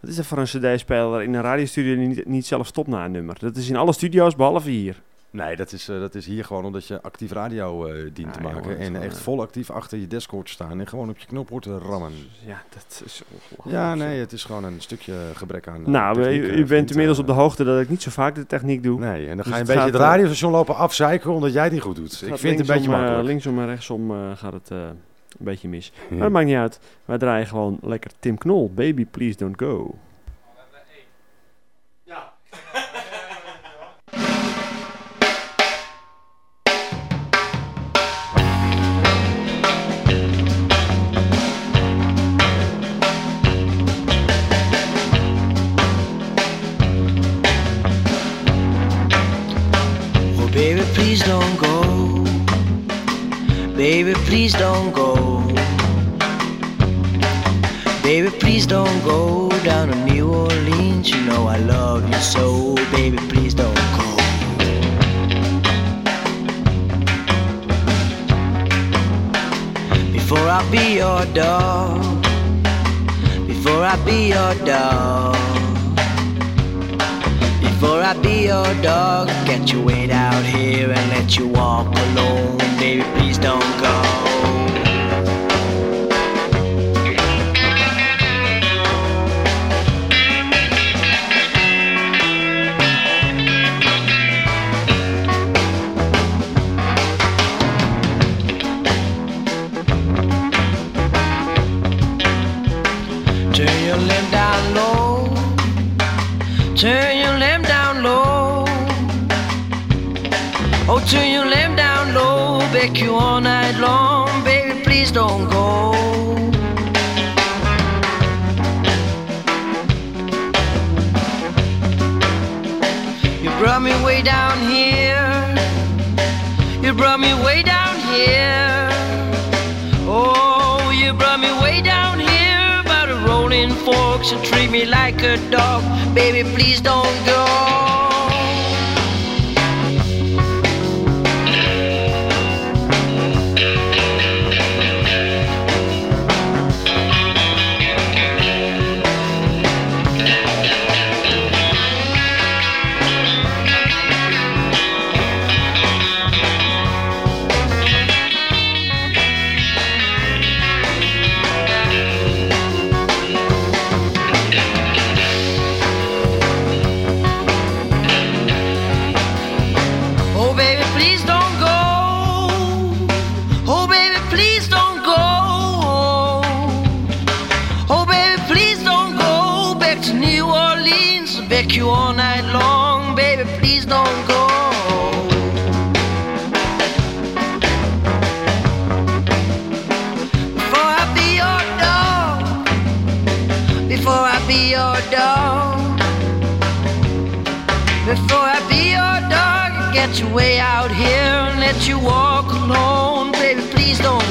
wat is dat voor een cd-speler in een radiostudio die niet, niet zelf stopt na een nummer? Dat is in alle studio's, behalve hier. Nee, dat is, eh, dat is hier gewoon omdat je actief radio eh, dient Ja, te joh, maken. en echt vol actief achter je te staan en gewoon op je knop hoort te rammen. Ja, dat is ongelooflijk. Ja, nee, het is gewoon een stukje gebrek aan. eh, Nou, techniek, u, u bent inmiddels op de hoogte dat ik niet zo vaak de techniek doe. Nee, en dan Dus ga je een beetje het radiostation lopen afzeiken omdat jij het niet goed doet. Het Ik vind het een beetje makkelijk. linksom en rechtsom eh, gaat het eh, een beetje mis. Ja. Maar dat maakt niet uit. Wij draaien gewoon lekker Tim Knol. Baby, please don't go. Please don't go. Baby, please don't go down to New Orleans. You know I love you so. Baby, please don't go. Before I be your dog. Before I be your dog. Before I be your dog, get you wait out here and let you walk alone. Baby, please don't go. Oh, you limb down low. Beg you all night long. Baby, please don't go. You brought me way down here. You brought me way down here. Oh, you brought me way down here by the rolling forks. You treat me like a dog. Baby, please don't go. You walk alone, baby, please don't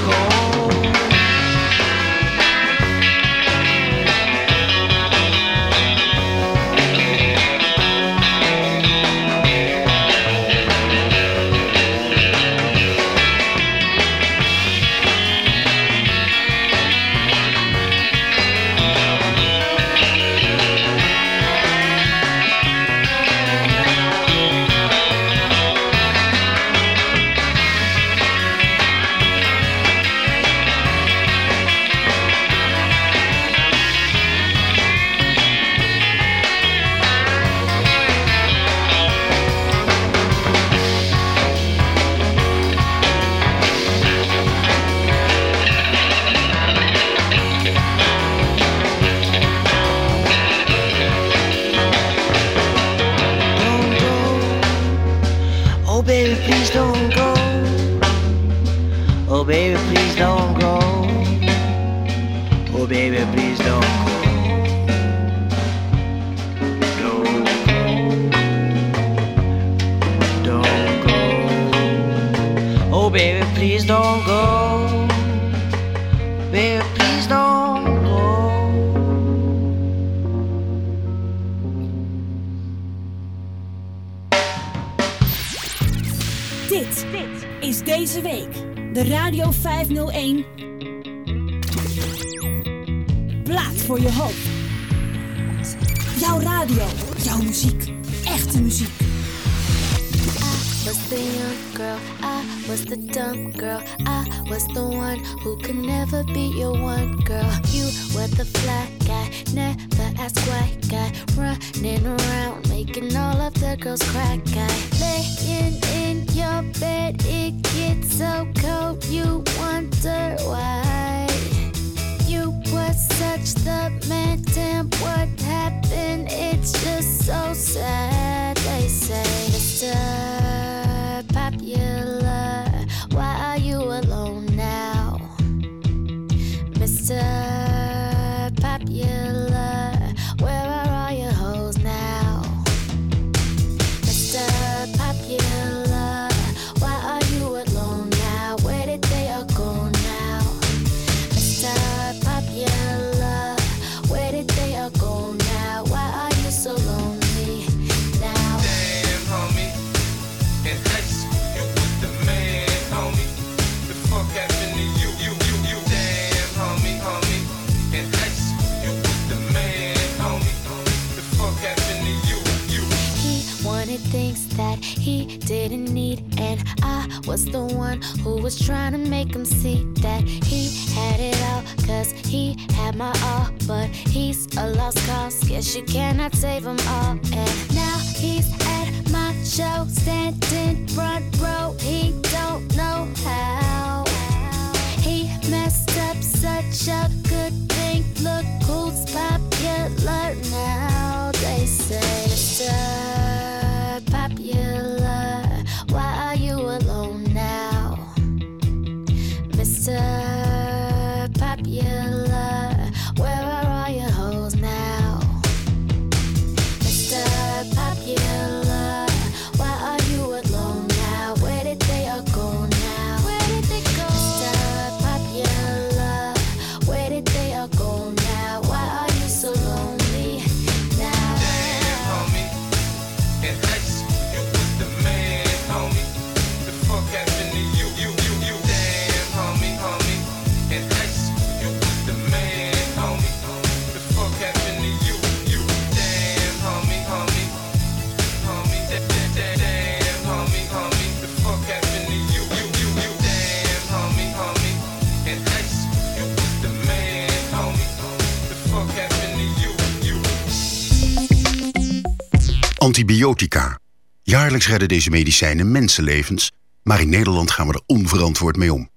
Antibiotica. Jaarlijks redden deze medicijnen mensenlevens, maar in Nederland gaan we er onverantwoord mee om.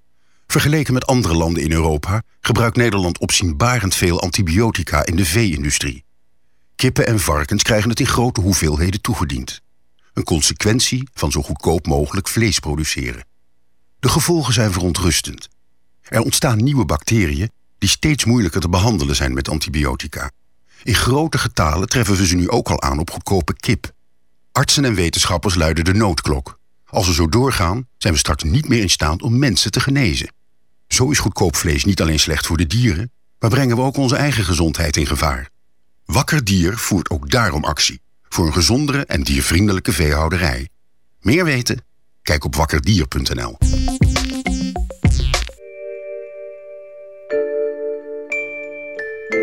Vergeleken met andere landen in Europa gebruikt Nederland opzienbarend veel antibiotica in de vee-industrie. Kippen en varkens krijgen het in grote hoeveelheden toegediend. Een consequentie van zo goedkoop mogelijk vlees produceren. De gevolgen zijn verontrustend. Er ontstaan nieuwe bacteriën die steeds moeilijker te behandelen zijn met antibiotica. In grote getalen treffen we ze nu ook al aan op goedkope kip. Artsen en wetenschappers luiden de noodklok. Als we zo doorgaan, zijn we straks niet meer in staat om mensen te genezen. Zo is goedkoop vlees niet alleen slecht voor de dieren, maar brengen we ook onze eigen gezondheid in gevaar. Wakker Dier voert ook daarom actie. Voor een gezondere en diervriendelijke veehouderij. Meer weten? Kijk op wakkerdier.nl.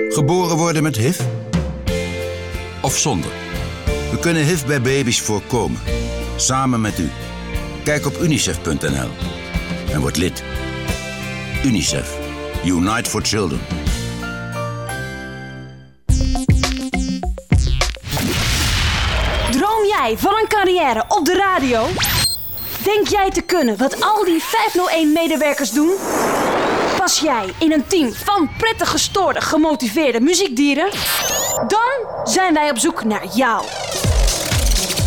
Geboren worden met HIV? Of zonder? We kunnen HIV bij baby's voorkomen. Samen met u. Kijk op unicef.nl en word lid. UNICEF. Unite for Children. Droom jij van een carrière op de radio? Denk jij te kunnen wat al die 501-medewerkers doen? Pas jij in een team van prettig gestoorde, gemotiveerde muziekdieren? Dan zijn wij op zoek naar jou.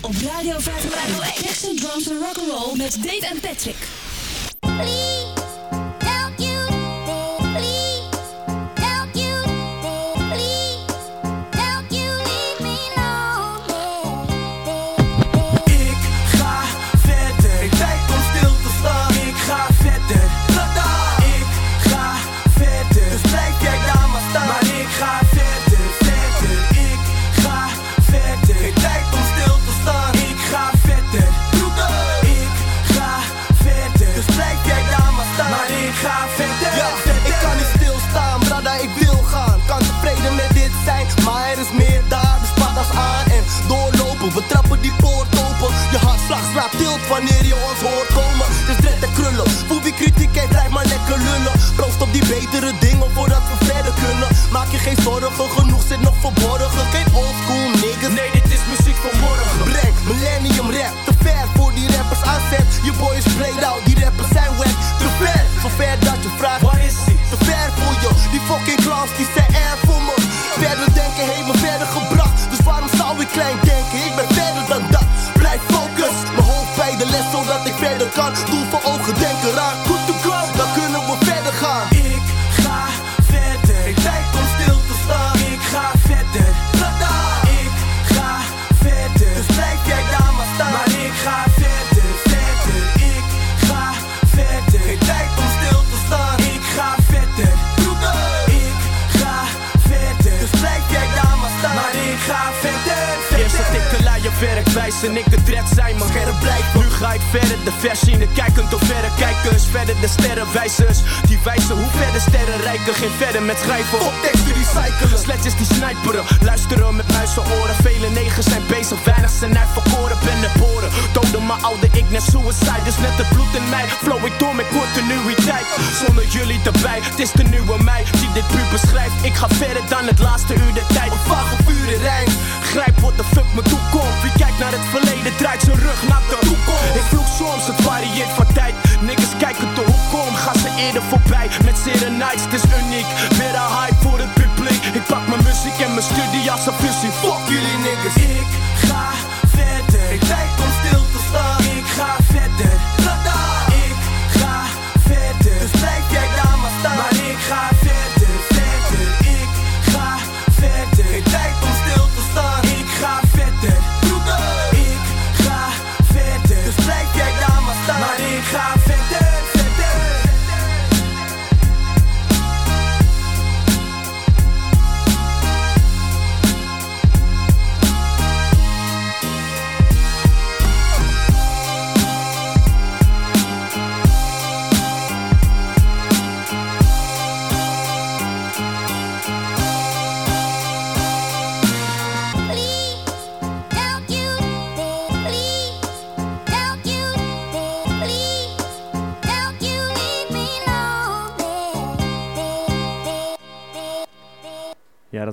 op Radio 501. Tekst en drums en rock'n'roll met Dave en Patrick. Ik Hartslag slaat tilt wanneer je ons hoort komen. Dus dread en krullen. Voel wie kritiek heeft, blijf maar lekker lullen. Proost op die betere dingen voordat we verder kunnen. Maak je geen zorgen, genoeg zit nog verborgen. Geen oldschool niggas. Nee, dit is muziek van morgen. Breng millennium rap. Te ver voor die rappers aanzet. Je boy is played out, die rappers zijn wack. Te ver, zover dat je vraagt. Waar is hij? Te ver voor je. Die fucking clowns die zijn er voor me. Verder denken heeft me verder gebracht. Dus waarom zou ik klein denken? Ga ik verder, de vers zien, de kijkend of verder kijkers. Verder de sterrenwijzers, die wijzen hoe verder sterren rijken. Geen verder met schrijven, op teksten recyclen. Sletjes die snijperen, luisteren met Vele negers zijn bezig, weinig zijn uitverkoren. Ben het boren, doden mijn oude ik net suicide. Dus net het bloed in mij, flow ik door met continuïteit. Zonder jullie erbij, het is de nieuwe mij die dit puur beschrijft. Ik ga verder dan het laatste uur de tijd. Een vage pure rijm, grijp wat de fuck me toekomt. Wie kijkt naar het verleden, draait zijn rug naar de toekomst. Ik vloek soms, het varieert van tijd. Niggas kijken de hoek om, gaan ze eerder voorbij. Met zere nights, het is uniek. Weer een hype voor het publiek. Ik pak mijn muziek en mijn studie als een fusie. Fuck jullie niggas. Ik ga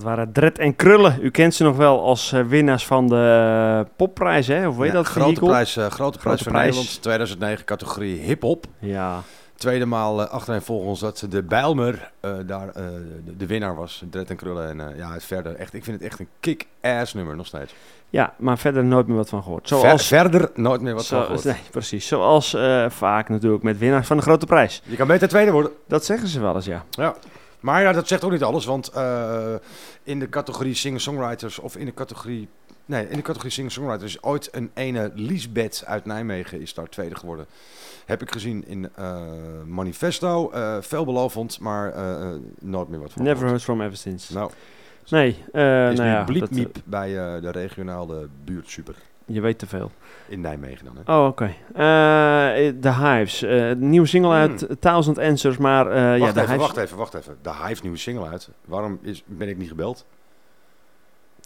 waren Dred en Krullen. U kent ze nog wel als eh, winnaars van de uh, popprijs, hè? Of weet je Ja, dat? grote vehikel? prijs, eh, grote prijs van prijs. Nederland, 2009, categorie hip-hop. Ja. Tweede maal uh, achtereenvolgens dat de Bijlmer eh, daar eh, de, de winnaar was. Dred en Krullen. En eh, ja, het verder echt, ik vind het echt een kick-ass nummer nog steeds. Ja, maar verder nooit meer wat van gehoord. Ver- Zoals, verder nooit meer wat zo- van gehoord. Nee, precies. Zoals eh, vaak natuurlijk met winnaars van de grote prijs. Je kan beter tweede worden. Dat zeggen ze wel eens, ja. Ja. Maar ja, dat zegt ook niet alles, want eh, in de categorie singer-songwriters of in de categorie... Nee, in de categorie singer-songwriters is ooit een ene Liesbeth uit Nijmegen is daar tweede geworden. Heb ik gezien in eh, Manifesto. Eh, veelbelovend, maar nooit meer wat van Never heard from ever since. Nou, Nee, eh is nou ja. bliep dat, bij de regionale buurt super. Je weet te veel. In Nijmegen dan, hè? Oh, oké. Eh, The Hives. eh, nieuwe single uit Thousand Answers, maar eh, ja, wacht The even, Hives... wacht even, wacht even. De Hive nieuwe single uit. Waarom is, ben ik niet gebeld?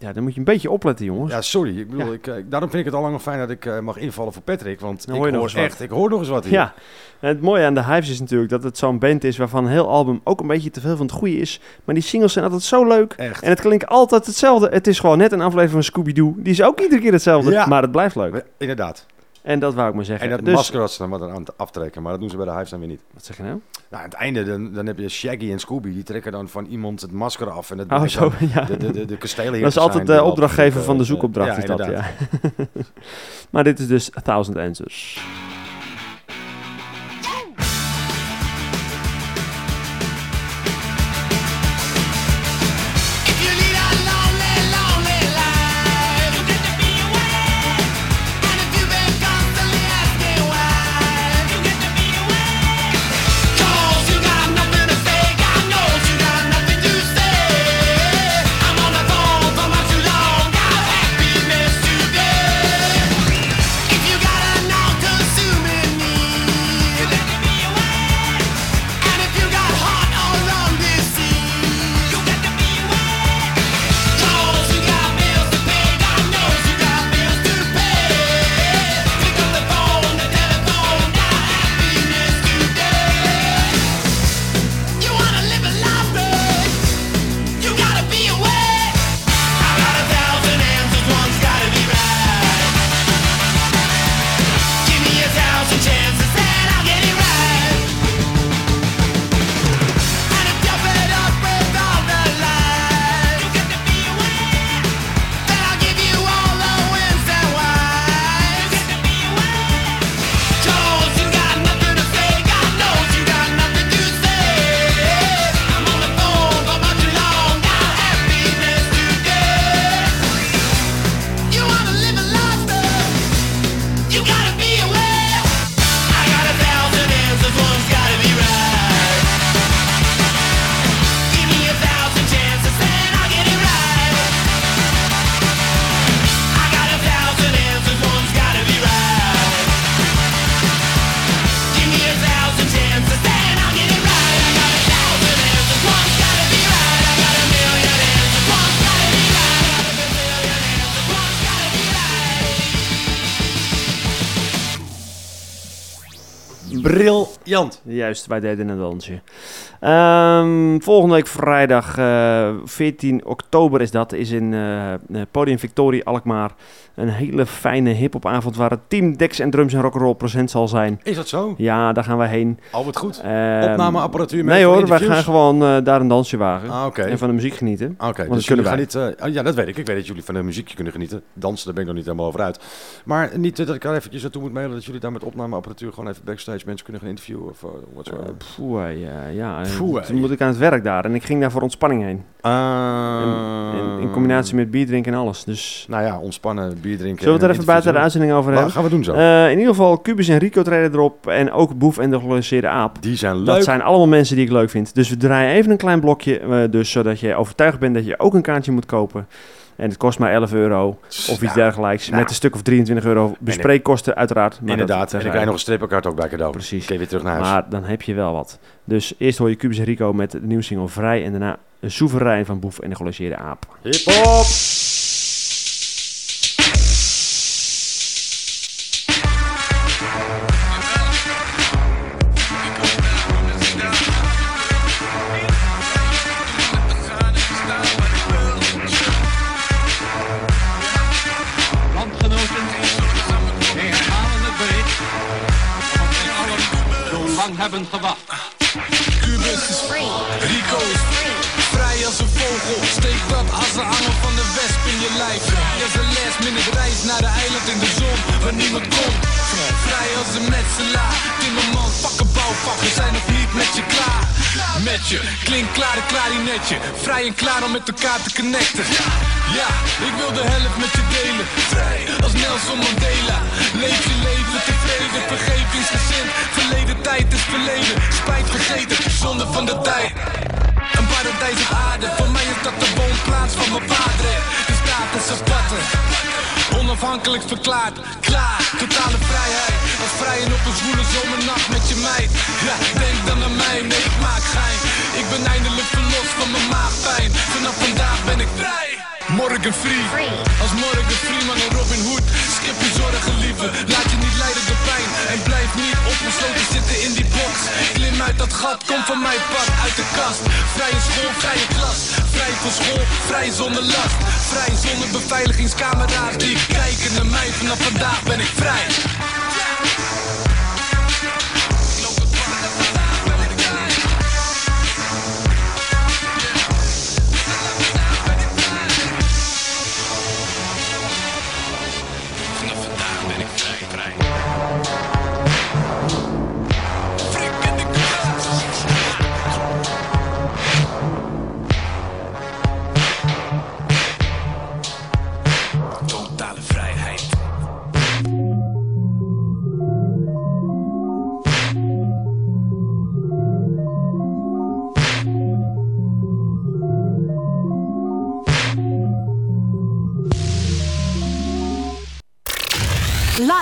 Ja, dan moet je een beetje opletten, jongens. Ja, sorry. Ik bedoel, Ja. ik, eh, daarom vind ik het al lang fijn dat ik eh, mag invallen voor Patrick. Want Dan ik hoor je hoor, nog eens wat. echt, ik hoor nog eens wat hier. Ja, en het mooie aan de Hives is natuurlijk dat het zo'n band is waarvan een heel album ook een beetje te veel van het goede is. Maar die singles zijn altijd zo leuk. Echt. En het klinkt altijd hetzelfde. Het is gewoon net een aflevering van Scooby-Doo. Die is ook iedere keer hetzelfde, Ja. maar het blijft leuk. Inderdaad. En dat wou ik maar zeggen. En dat Dus- masker ze dan wat aan het aftrekken, maar dat doen ze bij de Hives dan weer niet. Wat zeg je nou? Nou, aan het einde dan, dan heb je Shaggy en Scooby, die trekken dan van iemand het masker af. En dat Oh, zo, ja. de, de, de, de kastelenheer Dat is altijd de opdrachtgever van de eh, zoekopdracht, ja, is dat, ja. maar dit is dus A Thousand Answers. Juist, wij deden een dansje. Ehm, volgende week vrijdag, eh, 14 oktober is dat, is in eh, eh, Podium Victorie Alkmaar een hele fijne hip-hopavond waar het team Dex en Drums en Rock'n'Roll present zal zijn. Is dat zo? Ja, daar gaan wij heen. Al wat goed. Ehm, Opnameapparatuur mee Nee hoor, wij gaan gewoon eh, daar een dansje wagen. Ah, oké. En van de muziek genieten. Oké, Want dus kunnen gaan niet... eh, ja, dat weet ik. Ik weet dat jullie van de muziekje kunnen genieten. Dansen, daar ben ik nog niet helemaal over uit. Maar niet eh, dat ik daar eventjes naartoe moet mailen... dat jullie daar met opnameapparatuur gewoon even backstage mensen kunnen gaan interviewen of wat zo. Poeh, ja, Toen moet ik aan het werk daar en ik ging daar voor ontspanning heen. Ah. En- en in combinatie met bier drinken en alles. Dus Nou ja, ontspannen, bier drinken. Zullen we het er en even buiten de uitzending over hebben? gaan we doen zo? Eh, in ieder geval, Cubus en Rico treden erop. En ook Boef en de gelanceerde aap. Die zijn leuk. Dat zijn allemaal mensen die ik leuk vind. Dus we draaien even een klein blokje. eh, dus zodat je overtuigd bent dat je ook een kaartje moet kopen. En het kost maar 11 euro. Of iets dergelijks. nou. Met een stuk of 23 euro bespreekkosten uiteraard. Maar Inderdaad. dat- en dan krijg je nog een strippenkaart ook bij cadeau. Precies. Kun je weer terug naar huis. Maar dan heb je wel wat. Dus eerst hoor je Cubus en Rico met de nieuwe single Vrij. En daarna een soeverein van Boef en de gelanceerde aap. Rust is Rico is vrij als een vogel. Steek dat als een angel van de wesp in je lijf. Vrij als een last minute reis naar de eiland in de zon, waar niemand komt. Vrij als een metselaar, timmerman, pak een bouwvak. We zijn nog niet met je klaar. Met je, klinkt klaar een klarinetje. Vrij en klaar om met elkaar te connecten. Ja, ik wil de helft met je delen. Vrij als Nelson Mandela. Leef je leven tevreden, vergevingsgezind. Verleden tijd is verleden, spijt vergeten, zonde van de tijd. Een paradijs op aarde, voor mij is dat de woonplaats van mijn vader. De status als batten, onafhankelijk verklaard, klaar, totale vrijheid. Als vrijen op een zwoele zomernacht met je meid. Ja, denk dan aan mij, nee ik maak gein. Ik ben eindelijk verlost van mijn maagpijn. Vanaf vandaag ben ik vrij. Morgen free. Als morgen Freeman en Robin Hood. Skip je zorgen liever. Laat je niet leiden door pijn. En blijf niet opgesloten zitten in die box. Klim uit dat gat, kom van mij pad uit de kast. Vrije school, vrije klas. Vrij van school, vrij zonder last. Vrij zonder beveiligingscamera's die kijken naar mij. Vanaf vandaag ben ik vrij.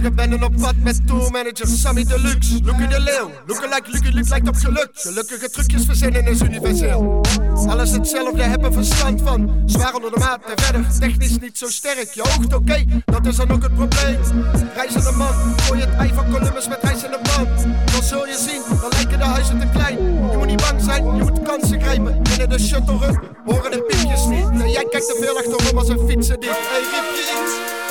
Heftige benden op pad met tourmanager Sammy Deluxe. Lucky de Leeuw, lookalike Lucky Luke lijkt op geluk. Gelukkige trucjes verzinnen is universeel. Alles hetzelfde, hebben verstand van. Zwaar onder de maat en verder, technisch niet zo sterk. Je oogt oké, dat is dan ook het probleem. Reizende man, gooi het ei van Columbus met reizende band. Dan zul je zien, dan lijken de huizen te klein. Je moet niet bang zijn, je moet kansen grijpen. Binnen de shuttle run, horen de piepjes niet. En jij kijkt te veel achterom als een fietsen dicht. Hey, rip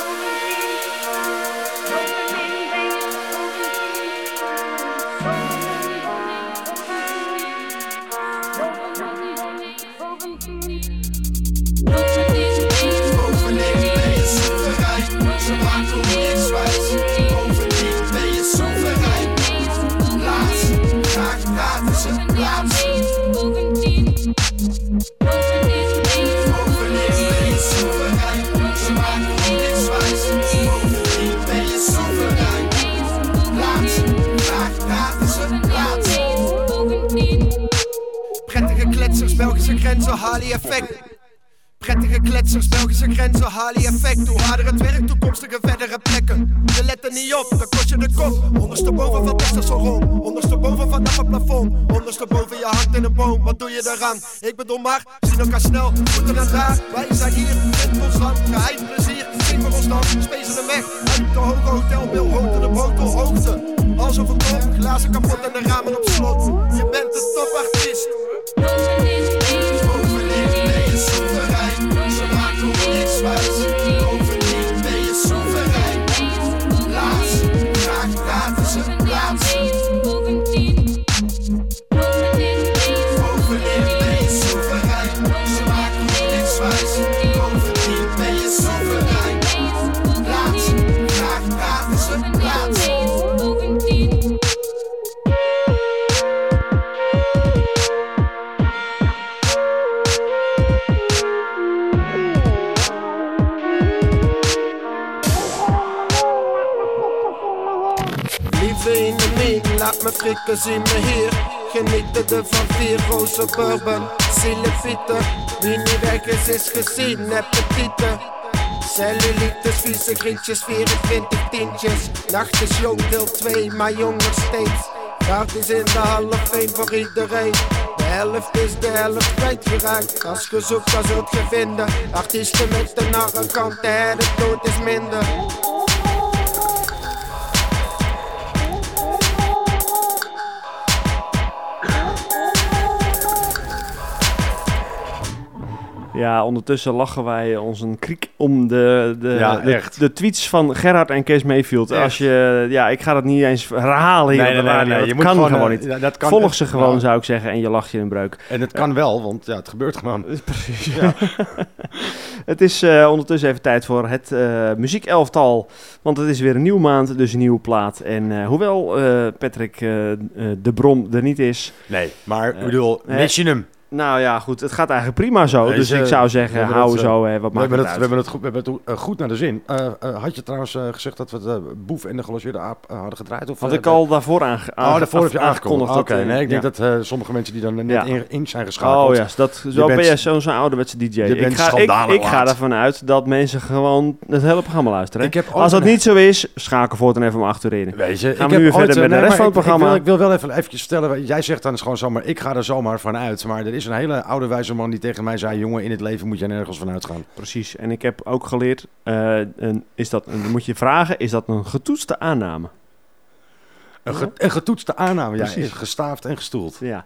grenzen, Harley effect. Prettige kletsers, Belgische grenzen, Harley effect. Hoe harder het werkt, toekomstige verdere plekken. Je let er niet op, dan kost je de kop. Ondersteboven van testosteron, ondersteboven van het plafond. Ondersteboven je hangt in een boom, wat doe je eraan? Ik bedoel maar, zien elkaar snel, voeten en daar. Wij zijn hier, in ons land, geheim plezier. Zien voor ons dan, spacen de weg. Uit de hoge hotel, wil hoogte, de boot hoogte. Als over kop, glazen kapot en de ramen op slot. Je bent een topartiest. Bovendien soeverein, ze hoe niks wijs. Bovendien ben je soeverein. Laat, graag praten ze plaats. Bovendien ben je soeverein, ze hoe niks wijs. Prikken, zie me hier. Genieten de van vier roze bourbon, zielefieten. Wie niet weg is, is gezien, appetieten. Cellulitis, vieze grietjes, 24 tientjes. Nacht is jong, deel 2, maar jong nog steeds. Kaart is in de half fame voor iedereen. De helft is de helft kwijtgeraakt. Als je zoekt, dan zult je vinden. Artiesten met de narrekant, de dood is minder. Ja, ondertussen lachen wij ons een kriek om de, de, Ja, de, tweets van Gerhard en Kees Mayfield. Echt. Als je, ja, ik ga dat niet eens herhalen hier Nee, op de nee, nee, Dat je moet kan gewoon, gewoon, eh, niet. ja, dat kan Volg ze gewoon, zou ik zeggen, en je lacht je in breuk. En het kan wel, want ja, het gebeurt gewoon. Precies. Ja. Het is eh, ondertussen even tijd voor het eh muziekelftal. Want het is weer een nieuwe maand, dus een nieuwe plaat. En hoewel Patrick de Brom er niet is... Nee, maar ik bedoel, mis je hem? Nou ja, goed. Het gaat eigenlijk prima zo. Nee, dus ik zou zeggen, hou het, zo. eh, wat we hebben het we hebben het goed, we hebben het goed naar de zin. Eh, eh, had je trouwens gezegd dat we eh, Boef en de gelogeerde aap hadden gedraaid? Of, Had ik al daarvoor aange- Oh, daarvoor heb je aange- aangekondigd. Oké, nee, ik denk dat sommige mensen die dan net Ja. in, in zijn geschakeld. Oh ja, dat, zo ben je zo'n zo'n ouderwetse DJ. je Ik ga, ik, schandalig ik ga ervan uit dat mensen gewoon het hele programma luisteren. Ik heb Als dat een- niet zo is, schakel voortaan even om acht uur in. Weet je, Gaan ik we nu verder met de rest van het programma. Ik wil, ik wil wel even eventjes vertellen. Jij zegt dan gewoon zomaar, ik ga er zomaar van uit. Maar er is een hele oude wijze man die tegen mij zei... jongen, in het leven moet je nergens van uitgaan. Precies. En ik heb ook geleerd, eh, een, is dat, dan moet je vragen, is dat een getoetste aanname? Een, ge- een getoetste aanname, ja, Precies. is gestaafd en gestoeld. Ja.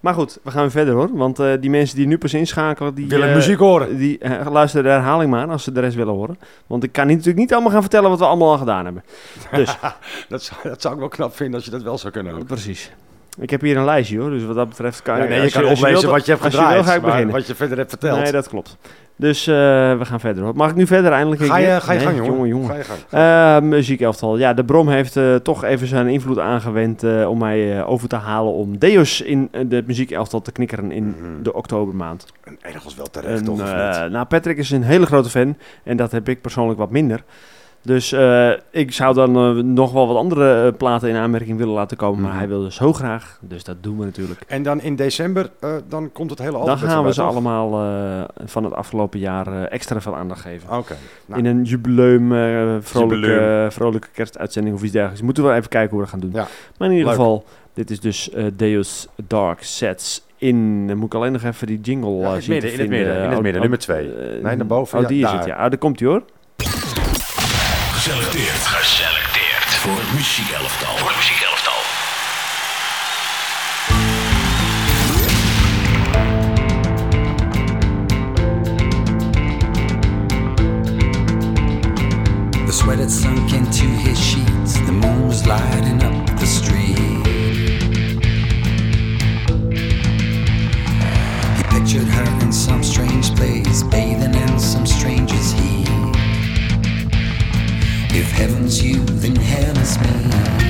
Maar goed, we gaan verder hoor. Want eh, die mensen die nu pas inschakelen, die Willen eh, muziek horen. Die luisteren de herhaling maar als ze de rest willen horen. Want ik kan niet, natuurlijk niet allemaal gaan vertellen wat we allemaal al gedaan hebben. Dus, dat, zou, dat zou ik wel knap vinden als je dat wel zou kunnen ook. precies. Ik heb hier een lijstje hoor, dus wat dat betreft kan Ja, nee, je als kan oplezen wat je hebt gedraaid, wil, ga ik beginnen. wat je verder hebt verteld. Nee, dat klopt. Dus eh, we gaan verder hoor. Mag ik nu verder eindelijk? Ga je- ga je Nee, gang, jongen. jongen, jongen. Ga je gang, Eh, muziekelftal. Ja, de Brom heeft eh, toch even zijn invloed aangewend om mij over te halen om Deus in de muziekelftal te knikkeren in de oktobermaand. En ergens wel terecht, En, toch? of niet? nou, Patrick is een hele grote fan en dat heb ik persoonlijk wat minder. Dus eh, ik zou dan eh, nog wel wat andere eh, platen in aanmerking willen laten komen, Mhm. maar hij wilde zo graag, dus dat doen we natuurlijk. En dan in december, eh, dan komt het hele Dan alfabet gaan we ze toch? allemaal eh, van het afgelopen jaar extra veel aandacht geven. Oké. nou. In een jubileum, eh vrolijke, Jubileum. vrolijke kerstuitzending of iets dergelijks. Moeten we wel even kijken hoe we dat gaan doen. Ja. Maar in ieder Leuk. geval, dit is dus Deus Dark Sets in. Dan moet ik alleen nog even die jingle Ja, in het zien midden, te in het vinden. midden, in het Oh, midden, oh, nummer twee. eh, Nee, naar boven, Oh, ja, die is daar. het, ja. Ah, daar komt hij hoor. Geselecteerd. Geselecteerd. Voor het muziekelftal. Voor het muziekelftal. The sweat had sunk into his sheets. The moon was lighting heaven's you, then hell is me.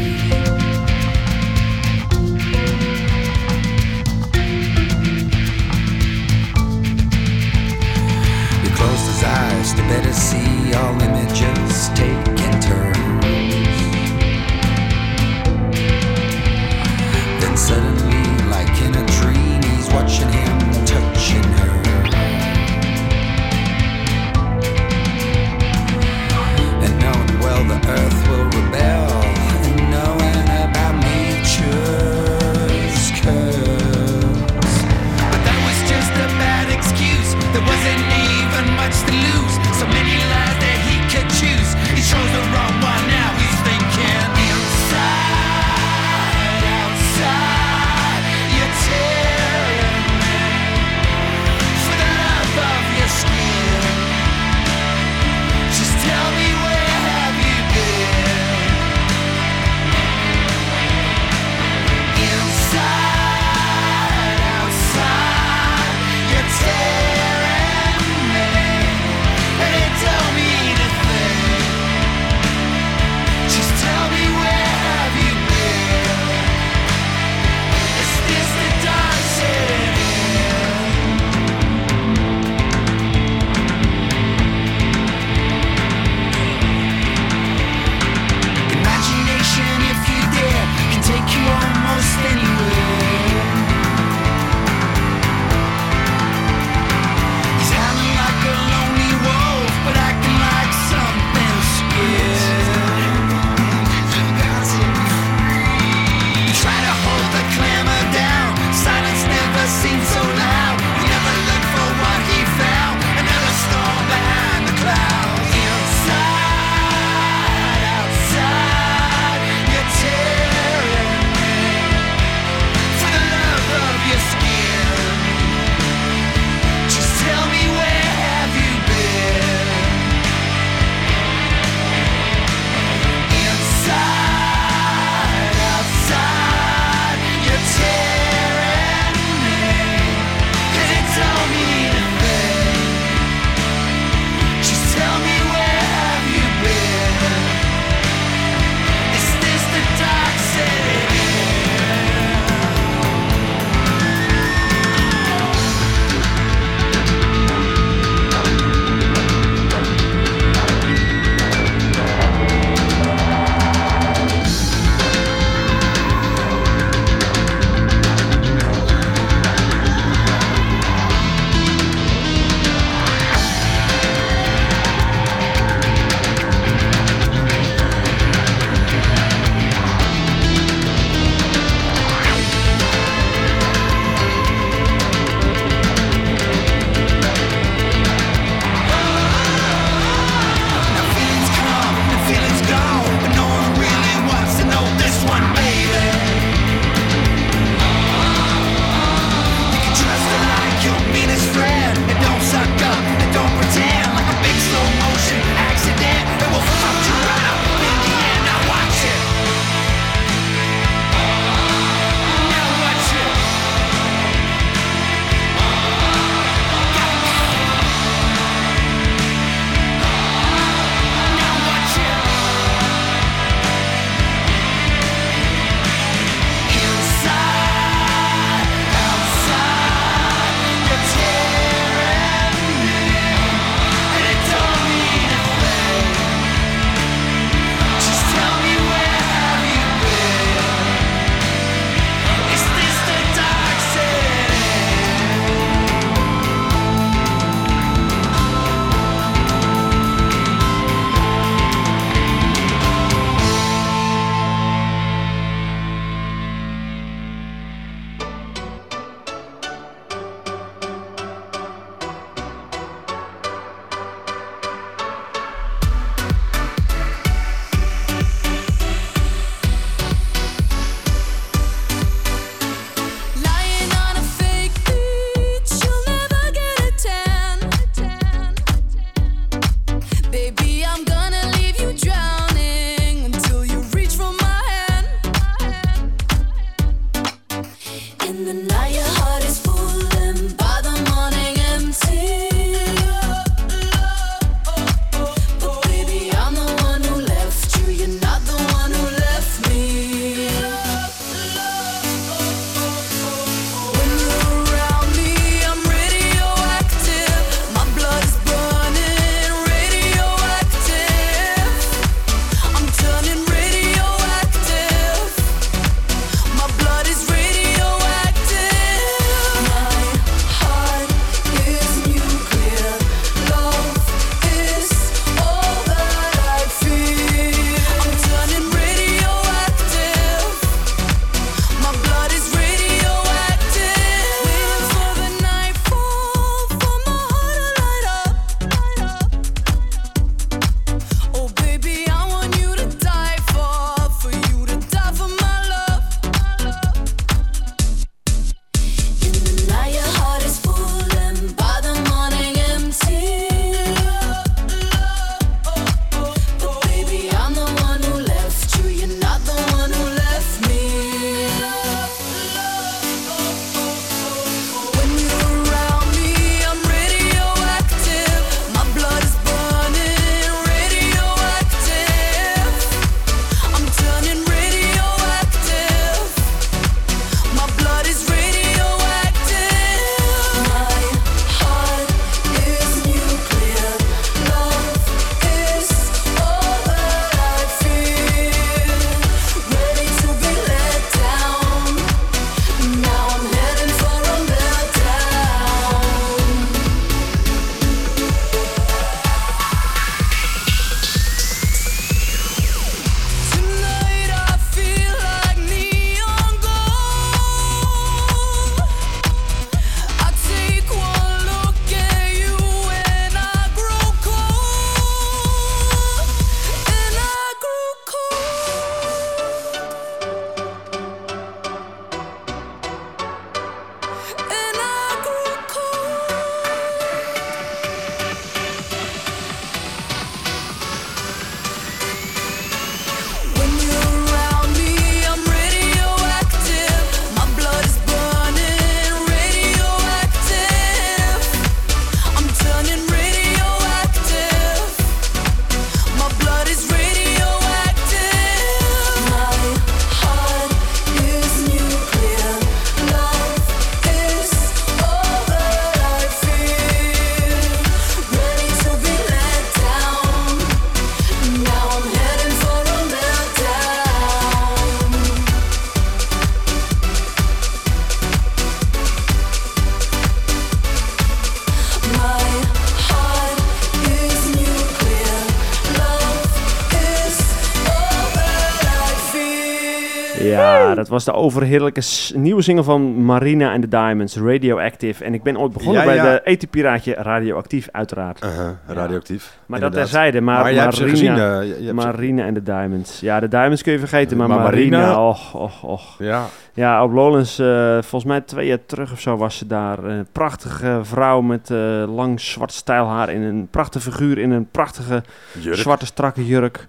Dat was de overheerlijke nieuwe single van Marina and the Diamonds, Radioactive. En ik ben ooit begonnen Ja, bij de ET-piraatje Radioactief, uiteraard. Uh-huh, radioactief, Maar dat terzijde. Maar, Maar jij hebt ze Marina, gezien, eh, Marina and the Diamonds. Ja, de Diamonds kun je vergeten, maar, Maar Marina, Marina- och, och, och. Ja. Ja, op Lowlands, eh, volgens mij twee jaar terug of zo, was ze daar. Een prachtige vrouw met eh, lang zwart stijlhaar in een prachtige figuur, in een prachtige Jurk. zwarte strakke jurk.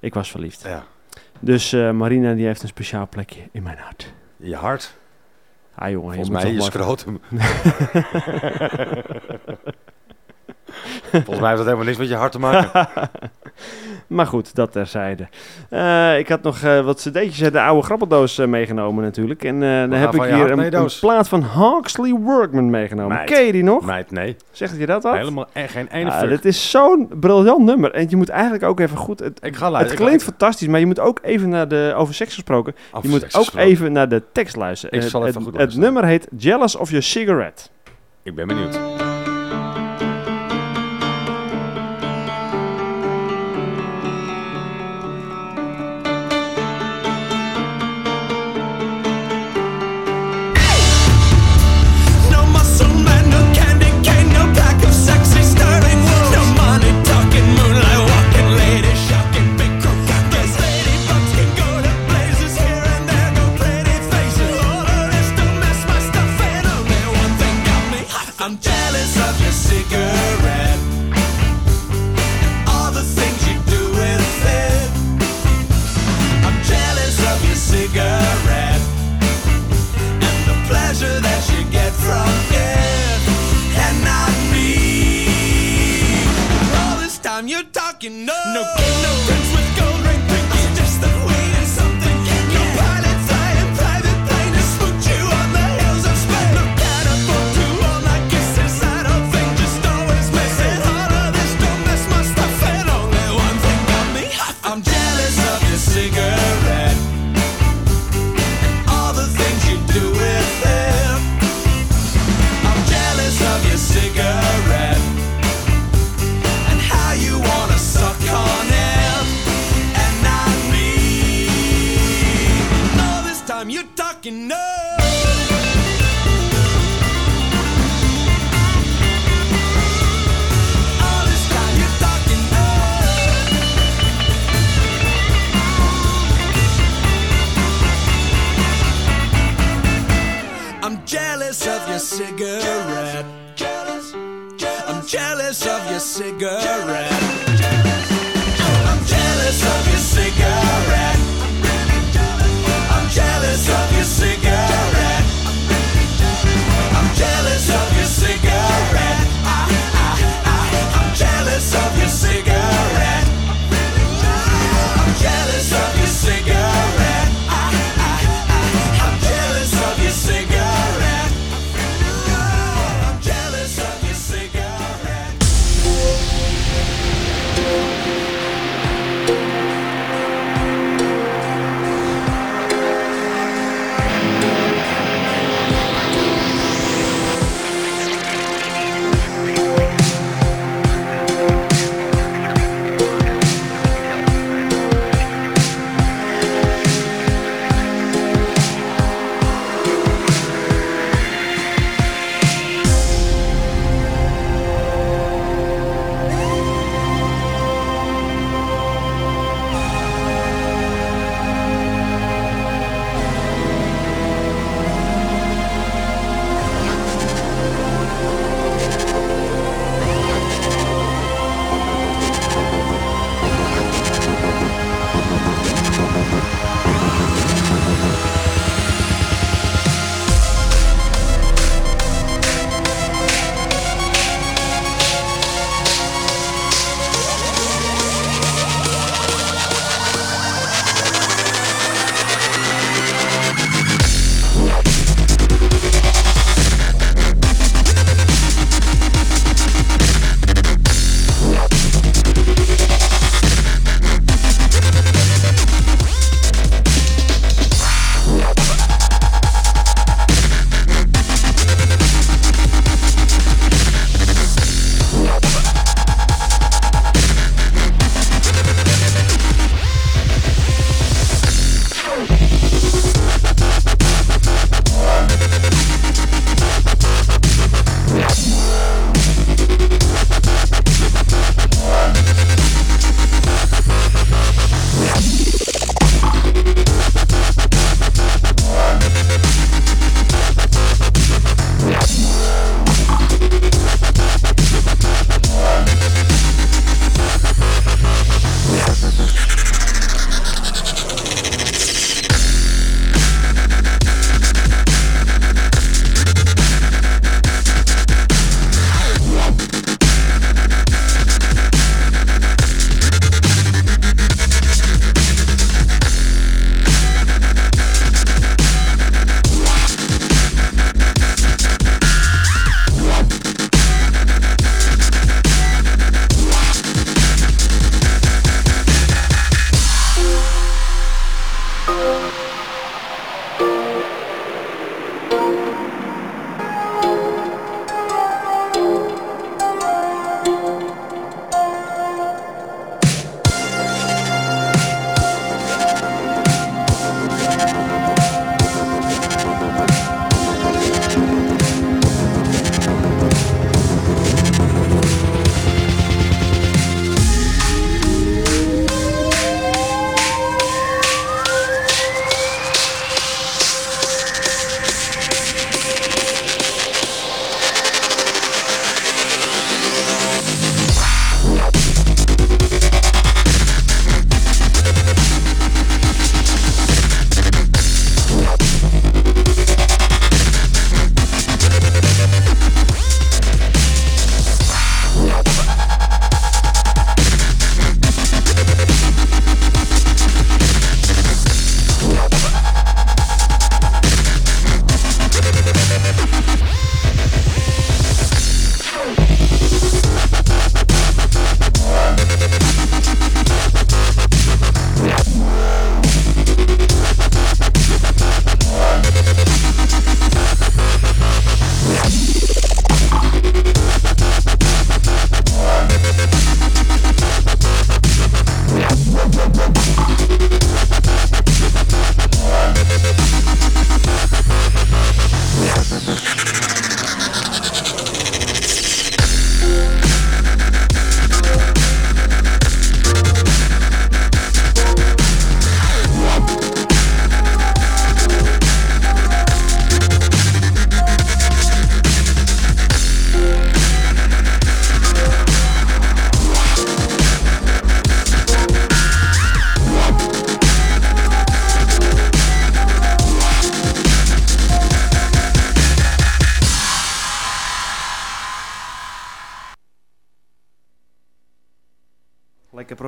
Ik was verliefd. Ja. Dus eh, Marina die heeft een speciaal plekje in mijn hart. Je hart. Ah jongen, Volgens je mij maar- scrotum. Volgens mij heeft dat helemaal niks met je hart te maken. maar goed, dat terzijde. Eh ik had nog eh, wat cd'tjes uit de oude grappeldoos eh, meegenomen natuurlijk. En dan heb ik hier een, plaat van Hawksley Workman meegenomen. Meid. Ken je die nog? Meid, nee. Zegt je dat wat? Helemaal en geen ene Ja, fuck. dit is zo'n briljant nummer. En je moet eigenlijk ook even goed... Het, Ik ga het klinkt fantastisch, maar je moet ook even naar de... Over seks gesproken. Over je moet ook gesproken. even naar de tekst luisteren. Ik Het- zal even het, goed het luisteren. nummer heet Jealous of Your Cigarette. Ik ben benieuwd. fucking know. No. Jealous of your cigarette. I'm jealous of your cigarette.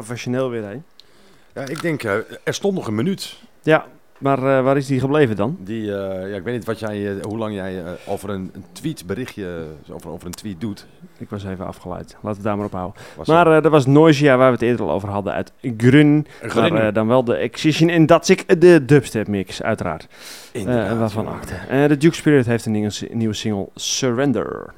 Professioneel weer heen. Ja, ik denk, eh, er stond nog een minuut. Ja, maar eh, waar is die gebleven dan? Die, eh, ja, ik weet niet wat jij, hoe lang jij over een, een tweet berichtje, over, over een tweet doet. Ik was even afgeleid. Laten we daar maar op houden. Was maar dat was Noisia, waar we het eerder al over hadden, uit Grun. Grun. Maar dan wel de Excision en dat ik de dubstep mix, uiteraard. Waarvan acte. De Duke Spirit heeft een nieuwe, een nieuwe single, Surrender.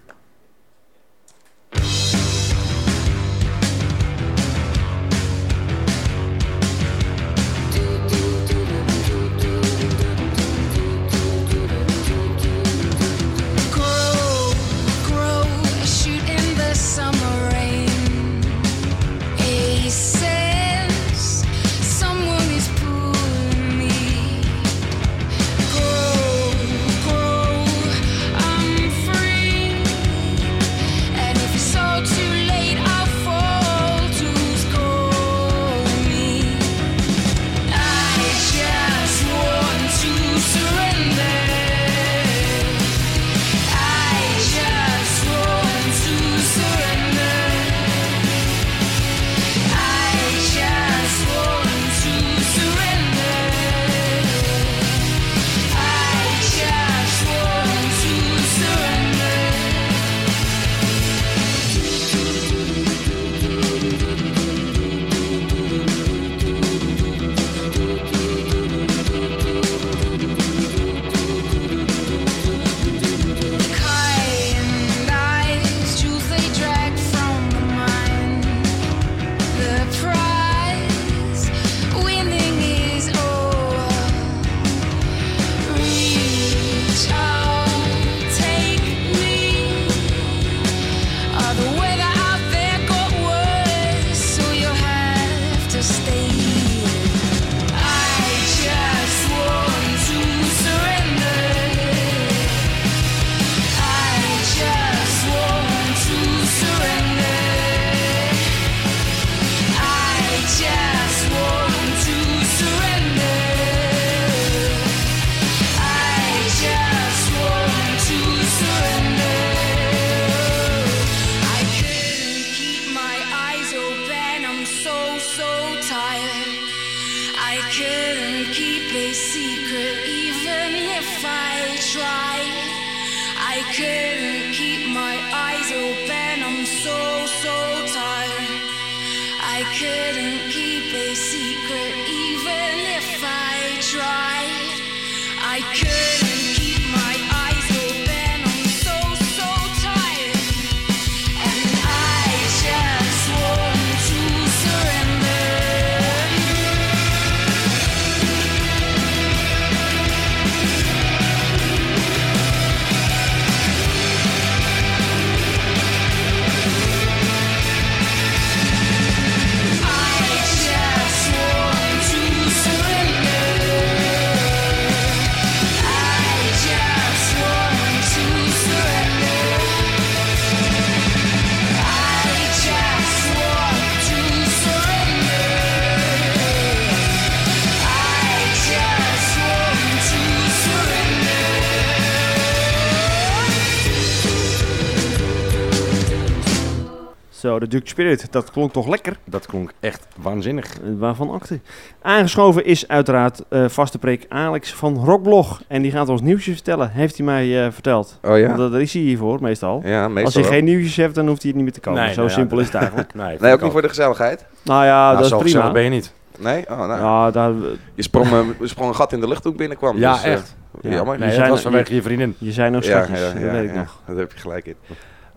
Duke Spirit, dat klonk toch lekker? Dat klonk echt waanzinnig. Eh, Waarvan acte. Aangeschoven is uiteraard eh, vaste preek Alex van Rockblog. En die gaat ons nieuwtjes vertellen, heeft hij mij eh, verteld. Oh ja? Want dat- daar is hij hiervoor, meestal. Ja, meestal Als hij wel. geen nieuwtjes heeft, dan hoeft hij niet meer te komen. Nee, Zo nou ja, simpel dat- is het eigenlijk. Nee, Nee, ook niet voor de gezelligheid? Nou ja, Nou, dat zo is prima. gezellig ben je niet. Nee? Oh, nou. Ja, daar, Je sprong, je sprong een gat in de lucht toen ik binnenkwam. Ja, dus, echt. Ja. Jammer. Nee, Je dat zijn- was vanwege je vriendin. je zijn nog Ja, schatjes, ja, dat ja, weet ik ja, nog. Daar heb je gelijk in.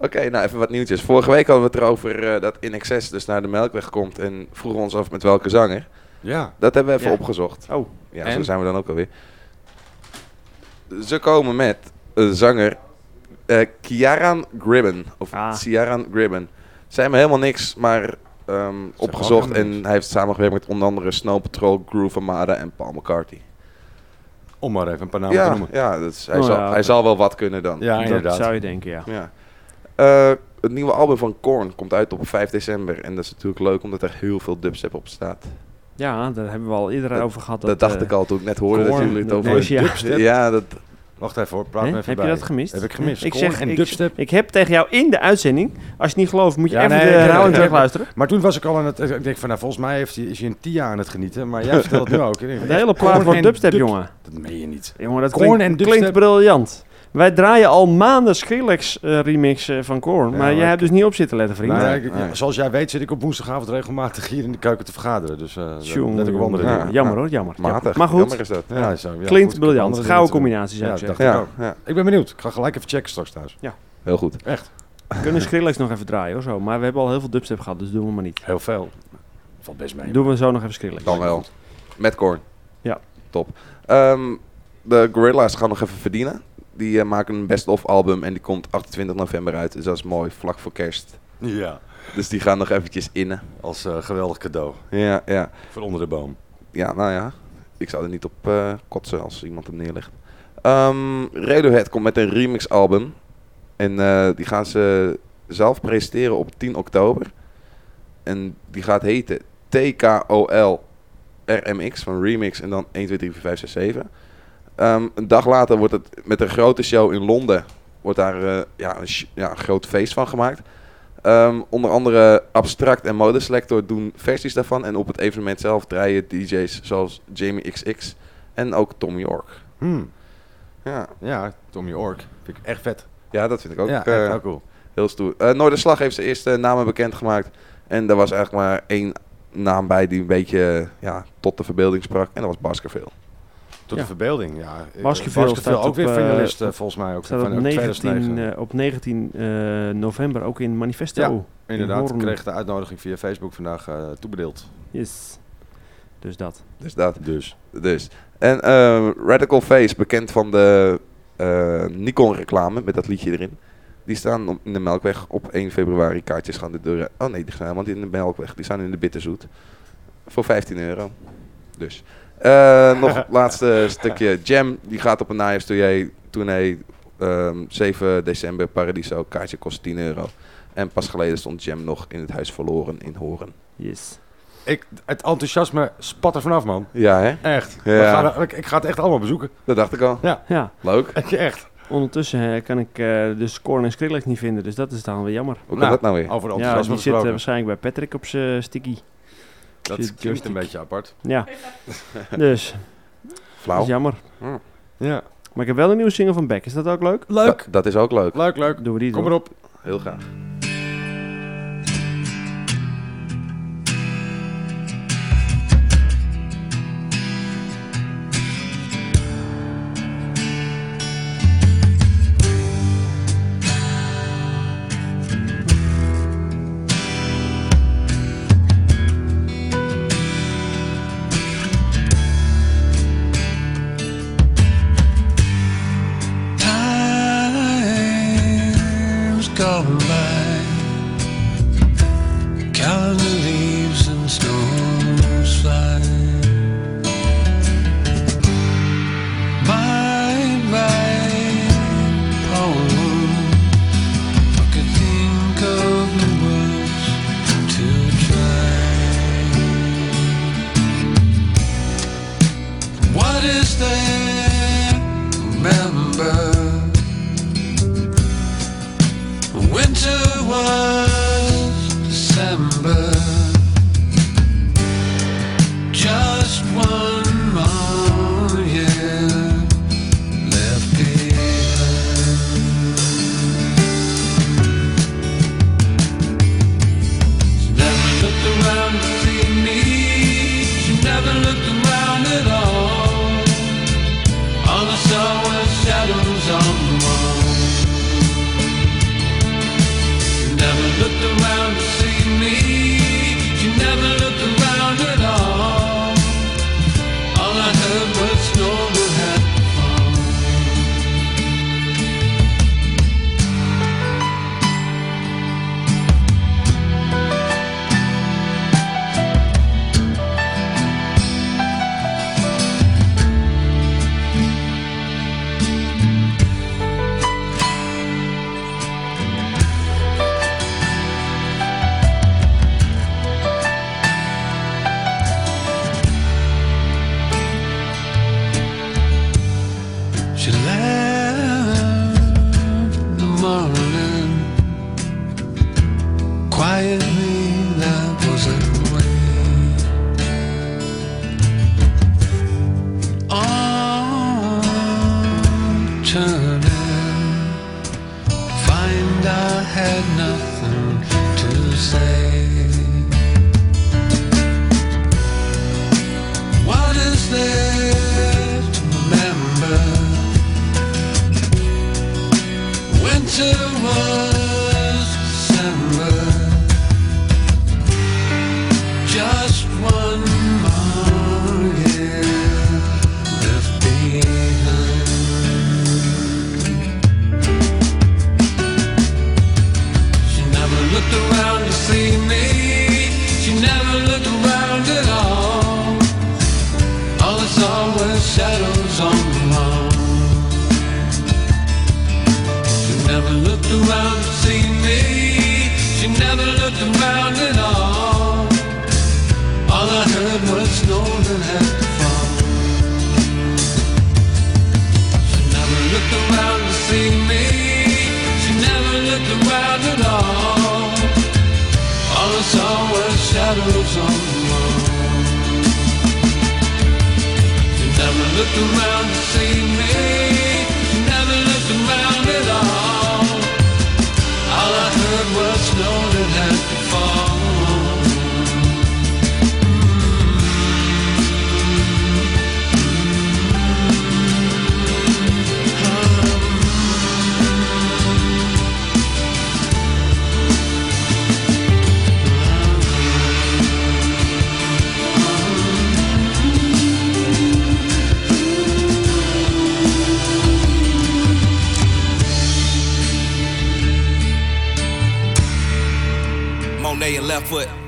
Oké, nou even wat nieuwtjes. Vorige week hadden we het erover eh, dat In Excess dus naar de Melkweg komt en vroegen ons af met welke zanger. Ja. Dat hebben we even Ja. opgezocht. Oh, Ja, En? zo zijn we dan ook alweer. Ze komen met een zanger eh Kiaran Gribben. Of Ah. Ciaran Gribben. Zijn me helemaal niks, maar ehm, opgezocht. En niks. hij heeft samengewerkt met onder andere Snow Patrol, Groove Armada en Paul McCartney. Om maar even een paar namen te noemen. ja, dat is, hij, Oh, zal, ja, hij zal wel wat kunnen dan. Ja, dat inderdaad. zou je denken, ja. Ja. Eh, het nieuwe album van Korn komt uit op 5 december. En dat is natuurlijk leuk omdat er heel veel dubstep op staat. Ja, daar hebben we al eerder Dat- over gehad. Dat, dacht eh, ik al toen ik net hoorde dat jullie het dat over dubstep. Ja, dat, Wacht even hoor, praat Hè? me even Heb bij. je dat gemist? Heb ik gemist. Ik Korn zeg, en ik, dubstep. ik heb tegen jou in de uitzending, als je het niet gelooft, moet je Ja, even nee, de herhaling terugluisteren. Maar toen was ik al aan het... Ik denk van, nou, volgens mij heeft hij, is hij een Tia aan het genieten. Maar jij vertelt het nu ook. De hele plaat wordt en dubstep, dub- jongen. Dat meen je niet. Jongen, dat Korn klinkt, en klinkt dubstep. briljant. Wij draaien al maanden Skrillex eh, remix eh, van Korn, Ja, maar jij hebt dus niet op zitten letten, vriend. Nou, ik- ja, zoals jij weet zit ik op woensdagavond regelmatig hier in de keuken te vergaderen. Dus eh let ik op andere. Jammer hoor, jammer. Matig. Maar goed. Jammer is dat. Ja, zo, ja, Klinkt briljant. Gouden combinatie, zou ja, ik zeggen. ik ook. Ja. Ik ben benieuwd. Ik ga gelijk even checken straks thuis. Ja. Heel goed. Echt. We kunnen Skrillex nog even draaien hoor, zo. Maar we hebben al heel veel dubstep gehad, dus doen we maar niet. Heel veel. Valt best mee. Doen we zo nog even Skrillex. Dan wel. Met Korn. Ja. Top. Ehm, de Gorilla's gaan nog even verdienen. Die eh, maken een best-of album en die komt 28 november uit. Dus dat is mooi, vlak voor kerst. Ja. Dus die gaan nog eventjes innen. Als eh, geweldig cadeau. Ja, ja. Voor onder de boom. Ja, nou ja. Ik zou er niet op eh, kotsen als iemand hem neerlegt. Ehm, Radiohead komt met een remix album. En die gaan ze zelf presenteren op 10 oktober. En die gaat heten TKOL RMX van Remix en dan 1, 2, 3, 4, 5, 6, 7. Ehm, een dag later wordt het met een grote show in Londen wordt daar eh, ja, een, ja, een groot feest van gemaakt. Ehm, onder andere Abstract en Mode Selector doen versies daarvan. En op het evenement zelf draaien DJ's zoals Jamie XX en ook Tom York. Hmm. Ja. Ja, Tommy Ork. Vind ik echt vet. Ja, dat vind ik ook, Ja, eh, heel cool. heel stoer. Eh Noorderslag heeft zijn eerste namen bekendgemaakt. En er was eigenlijk maar één naam bij die een beetje eh, ja, tot de verbeelding sprak. En dat was Baskerville. Tot Ja. de verbeelding, ja. Baskerville staat ook op, weer eh, finalist, eh, volgens mij ook. Staat van op ook 19, 2009. eh, op 19 eh, november ook in Manifesto. Ja, in inderdaad. Ik Hoorn. kreeg de uitnodiging via Facebook vandaag eh, toebedeeld. Yes. Dus dat. Dus dat. Dus. Dus. En eh, Radical Face, bekend van de eh, Nikon reclame met dat liedje erin. Die staan in de Melkweg op 1 februari. Kaartjes gaan de deur. Oh nee, die staan helemaal niet in de Melkweg. Die staan in de Bitterzoet. Voor 15 euro. Dus. Eh, nog het laatste stukje. Jam, die gaat op een najaarstournee. Tournee, ehm 7 december, Paradiso. Kaartje kost 10 euro. En pas geleden stond Jam nog in het huis verloren in Horen. Yes. Ik, het enthousiasme spat er vanaf, man. Ja, hè? Echt. Ja. We gaan ik, ik ga het echt allemaal bezoeken. Dat dacht ik al. Ja. Ja. Leuk. Echt. Ondertussen eh, kan ik eh, dus Korn en Skrillex niet vinden, dus dat is dan weer jammer. Hoe kan dat nou weer? Over de Ja, enthousiasme die zit waarschijnlijk bij Patrick op zijn sticky. Dat klinkt joystick. een beetje apart. Ja. dus. Flauw. Dat is jammer. Hm. Ja. Maar ik heb wel een nieuwe single van Beck. Is dat ook leuk? Leuk. Da- dat is ook leuk. Leuk, leuk. Doen we die Kom erop. Heel graag. See around foot.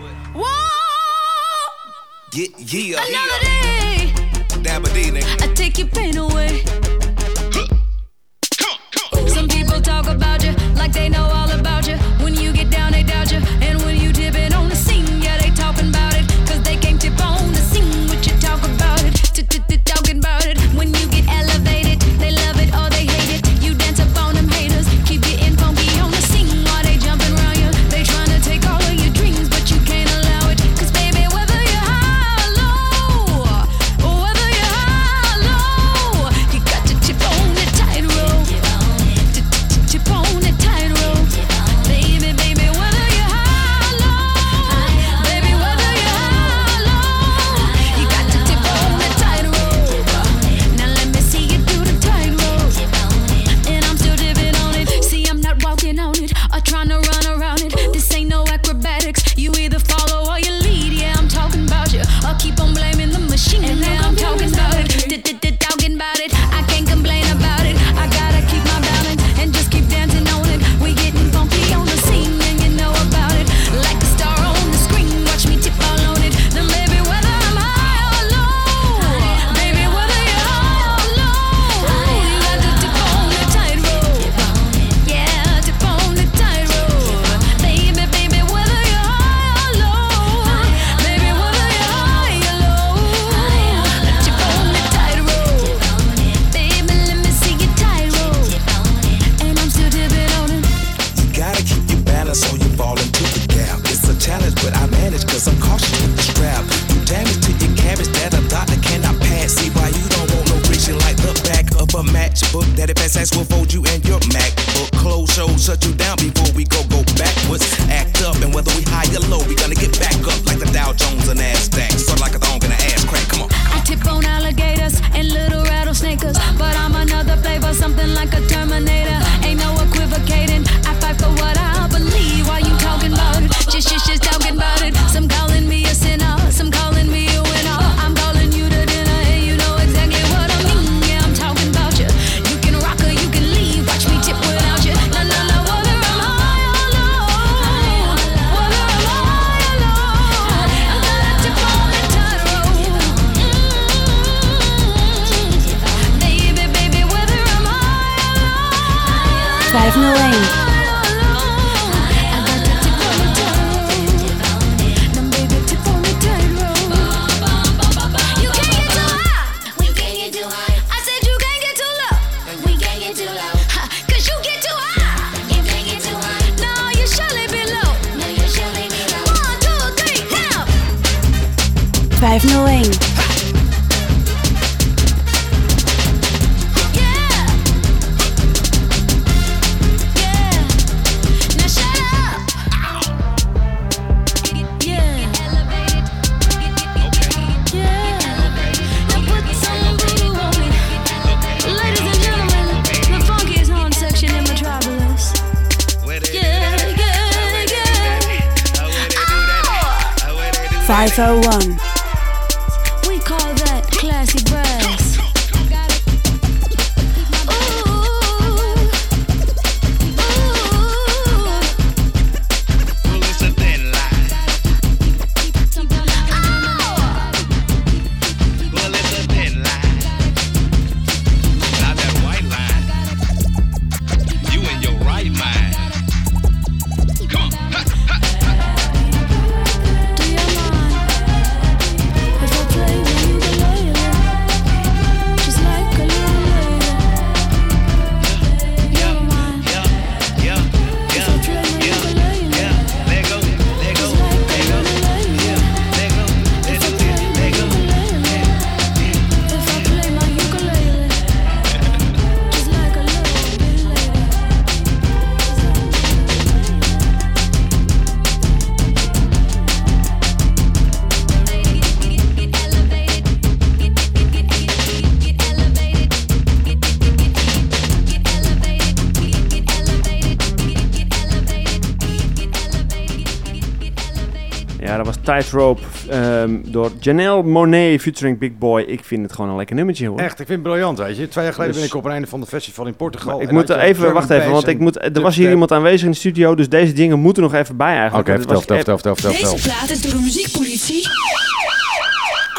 High 501. Tightrope ehm, door Janelle Monet featuring Big Boy. Ik vind het gewoon een lekker nummertje hoor. Echt, ik vind het briljant, weet je. Twee jaar geleden Dus- ben ik op een einde van het festival in Portugal. Ik moet er even, drum wacht and even, want ik moet, er was hier iemand aanwezig in de studio, dus deze dingen moeten nog even bij eigenlijk. Oké, Want het vertel, was vertel, vertel, vertel, vertel. Deze plaat is door de muziekpolitie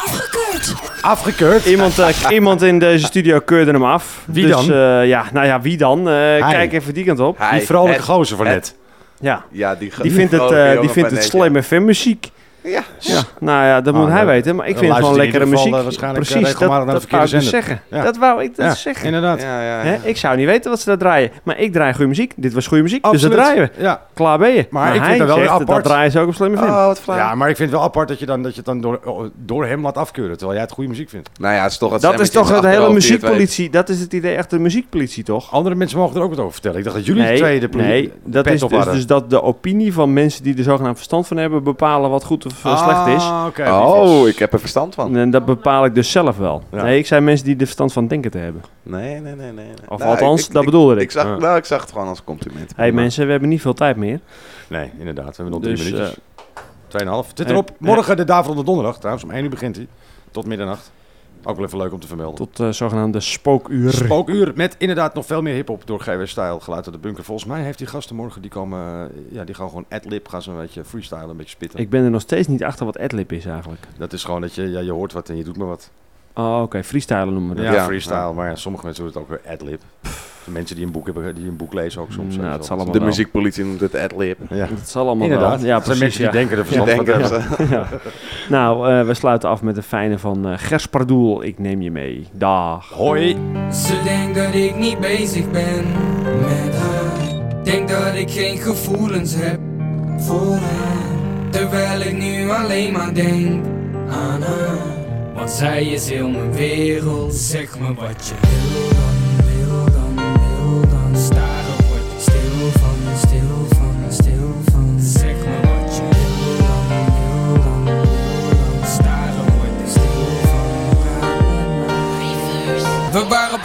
afgekeurd. Afgekeurd? Iemand, eh, iemand in deze studio keurde hem af. Wie Dus, dan? eh, ja, nou ja, wie dan? Eh, kijk even die kant op. Hij, Die vrolijke het- gozer van het- net. Ja, Ja, die, die vindt het, eh, die vindt het slim FM muziek. Ja. Ja, nou ja, dat Ah, moet hij nou, weten. Maar ik dan vind het gewoon lekkere muziek. eh, waarschijnlijk, eh, Precies, dat, regelmatig naar de dat wou ik dus zeggen. Ja. Dat wou ik dus Ja, zeggen. inderdaad. Ja, ja, ja. Hè? Ik zou niet weten wat ze daar draaien. Maar ik draai goede muziek. Dit was goede muziek, dus Absoluut. dat draaien we. Ja. Klaar ben je. Maar ik vind hij het wel zegt, apart. dat draaien ze ook op Slim FM. Oh. Ja, maar ik vind het wel apart dat je, dan, dat je het dan door, door hem laat afkeuren, terwijl jij het goede muziek vindt. Nou ja, het is toch het dat is toch zijn hele muziekpolitie. Dat is het idee, echt de muziekpolitie toch? Andere mensen mogen er ook wat over vertellen. Ik dacht dat jullie twee de nee, dat is dus, dus dat de opinie van mensen die er zogenaamd verstand van hebben bepalen wat goed of eh, slecht is. Ah. Oh, ik heb er verstand van. En dat bepaal ik dus zelf wel. Ja. Nee, ik zijn mensen die er verstand van denken te hebben. Nee, nee, nee, nee. nee. Of Nou, althans, ik- dat ik- bedoelde ik. Ik zag, Ja. nou, ik zag het gewoon als compliment. Hé hey, mensen, we hebben niet veel tijd meer. Nee, inderdaad. We hebben nog Dus, drie minuutjes. eh, Tweeënhalf. Zit eh, erop. Morgen de Daverende Donderdag. Trouwens, om 1 uur begint hij. Tot middernacht. Ook wel even leuk om te vermelden. Tot eh, zogenaamde spookuur. Spookuur met inderdaad nog veel meer hip-hop door GW Style, geluid uit de bunker. Volgens mij heeft die gasten morgen, die komen, eh, ja, die gaan gewoon ad-lib, gaan ze een beetje freestylen, een beetje spitten. Ik ben er nog steeds niet achter wat adlib is eigenlijk. Dat is gewoon dat je, ja, je hoort wat en je doet maar wat. Oh, oké. Freestylen noemen we Ja, dat. freestyle, maar ja, sommige mensen doen het ook weer ad-lib. De mensen die een boek hebben, die een boek lezen ook soms. Nou, weet het zal allemaal De wel. muziekpolitie noemt het ad-lib. Ja. Dat zal allemaal Inderdaad. wel. Ja, Het precies, mensen die ja. denken er verstand van hebben. Ja. Nou, eh, we sluiten af met een fijne van eh Gers Pardoel. Ik neem je mee. Dag. Hoi. Ze denkt dat ik niet bezig ben met haar. Denk dat ik geen gevoelens heb voor haar. Terwijl ik nu alleen maar denk aan haar. Want zij is heel mijn wereld. Zeg me wat je wil wil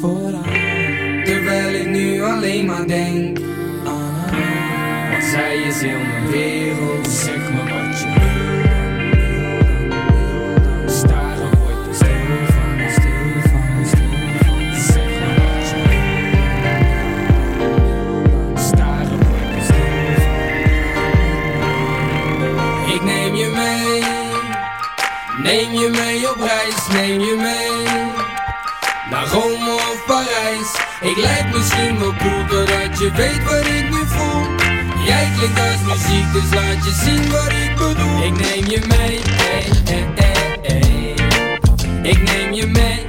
Terwijl ik nu alleen maar denk aan haar. Want zij is heel mijn wereld. Zeg me wat je wil. Neem je mee op reis, neem je mee Ik lijk misschien wel cool doordat je weet wat ik nu voel. Jij klinkt als muziek, dus laat je zien wat ik bedoel. Ik neem je mee, ey, ey, ey, ey. Ik neem je mee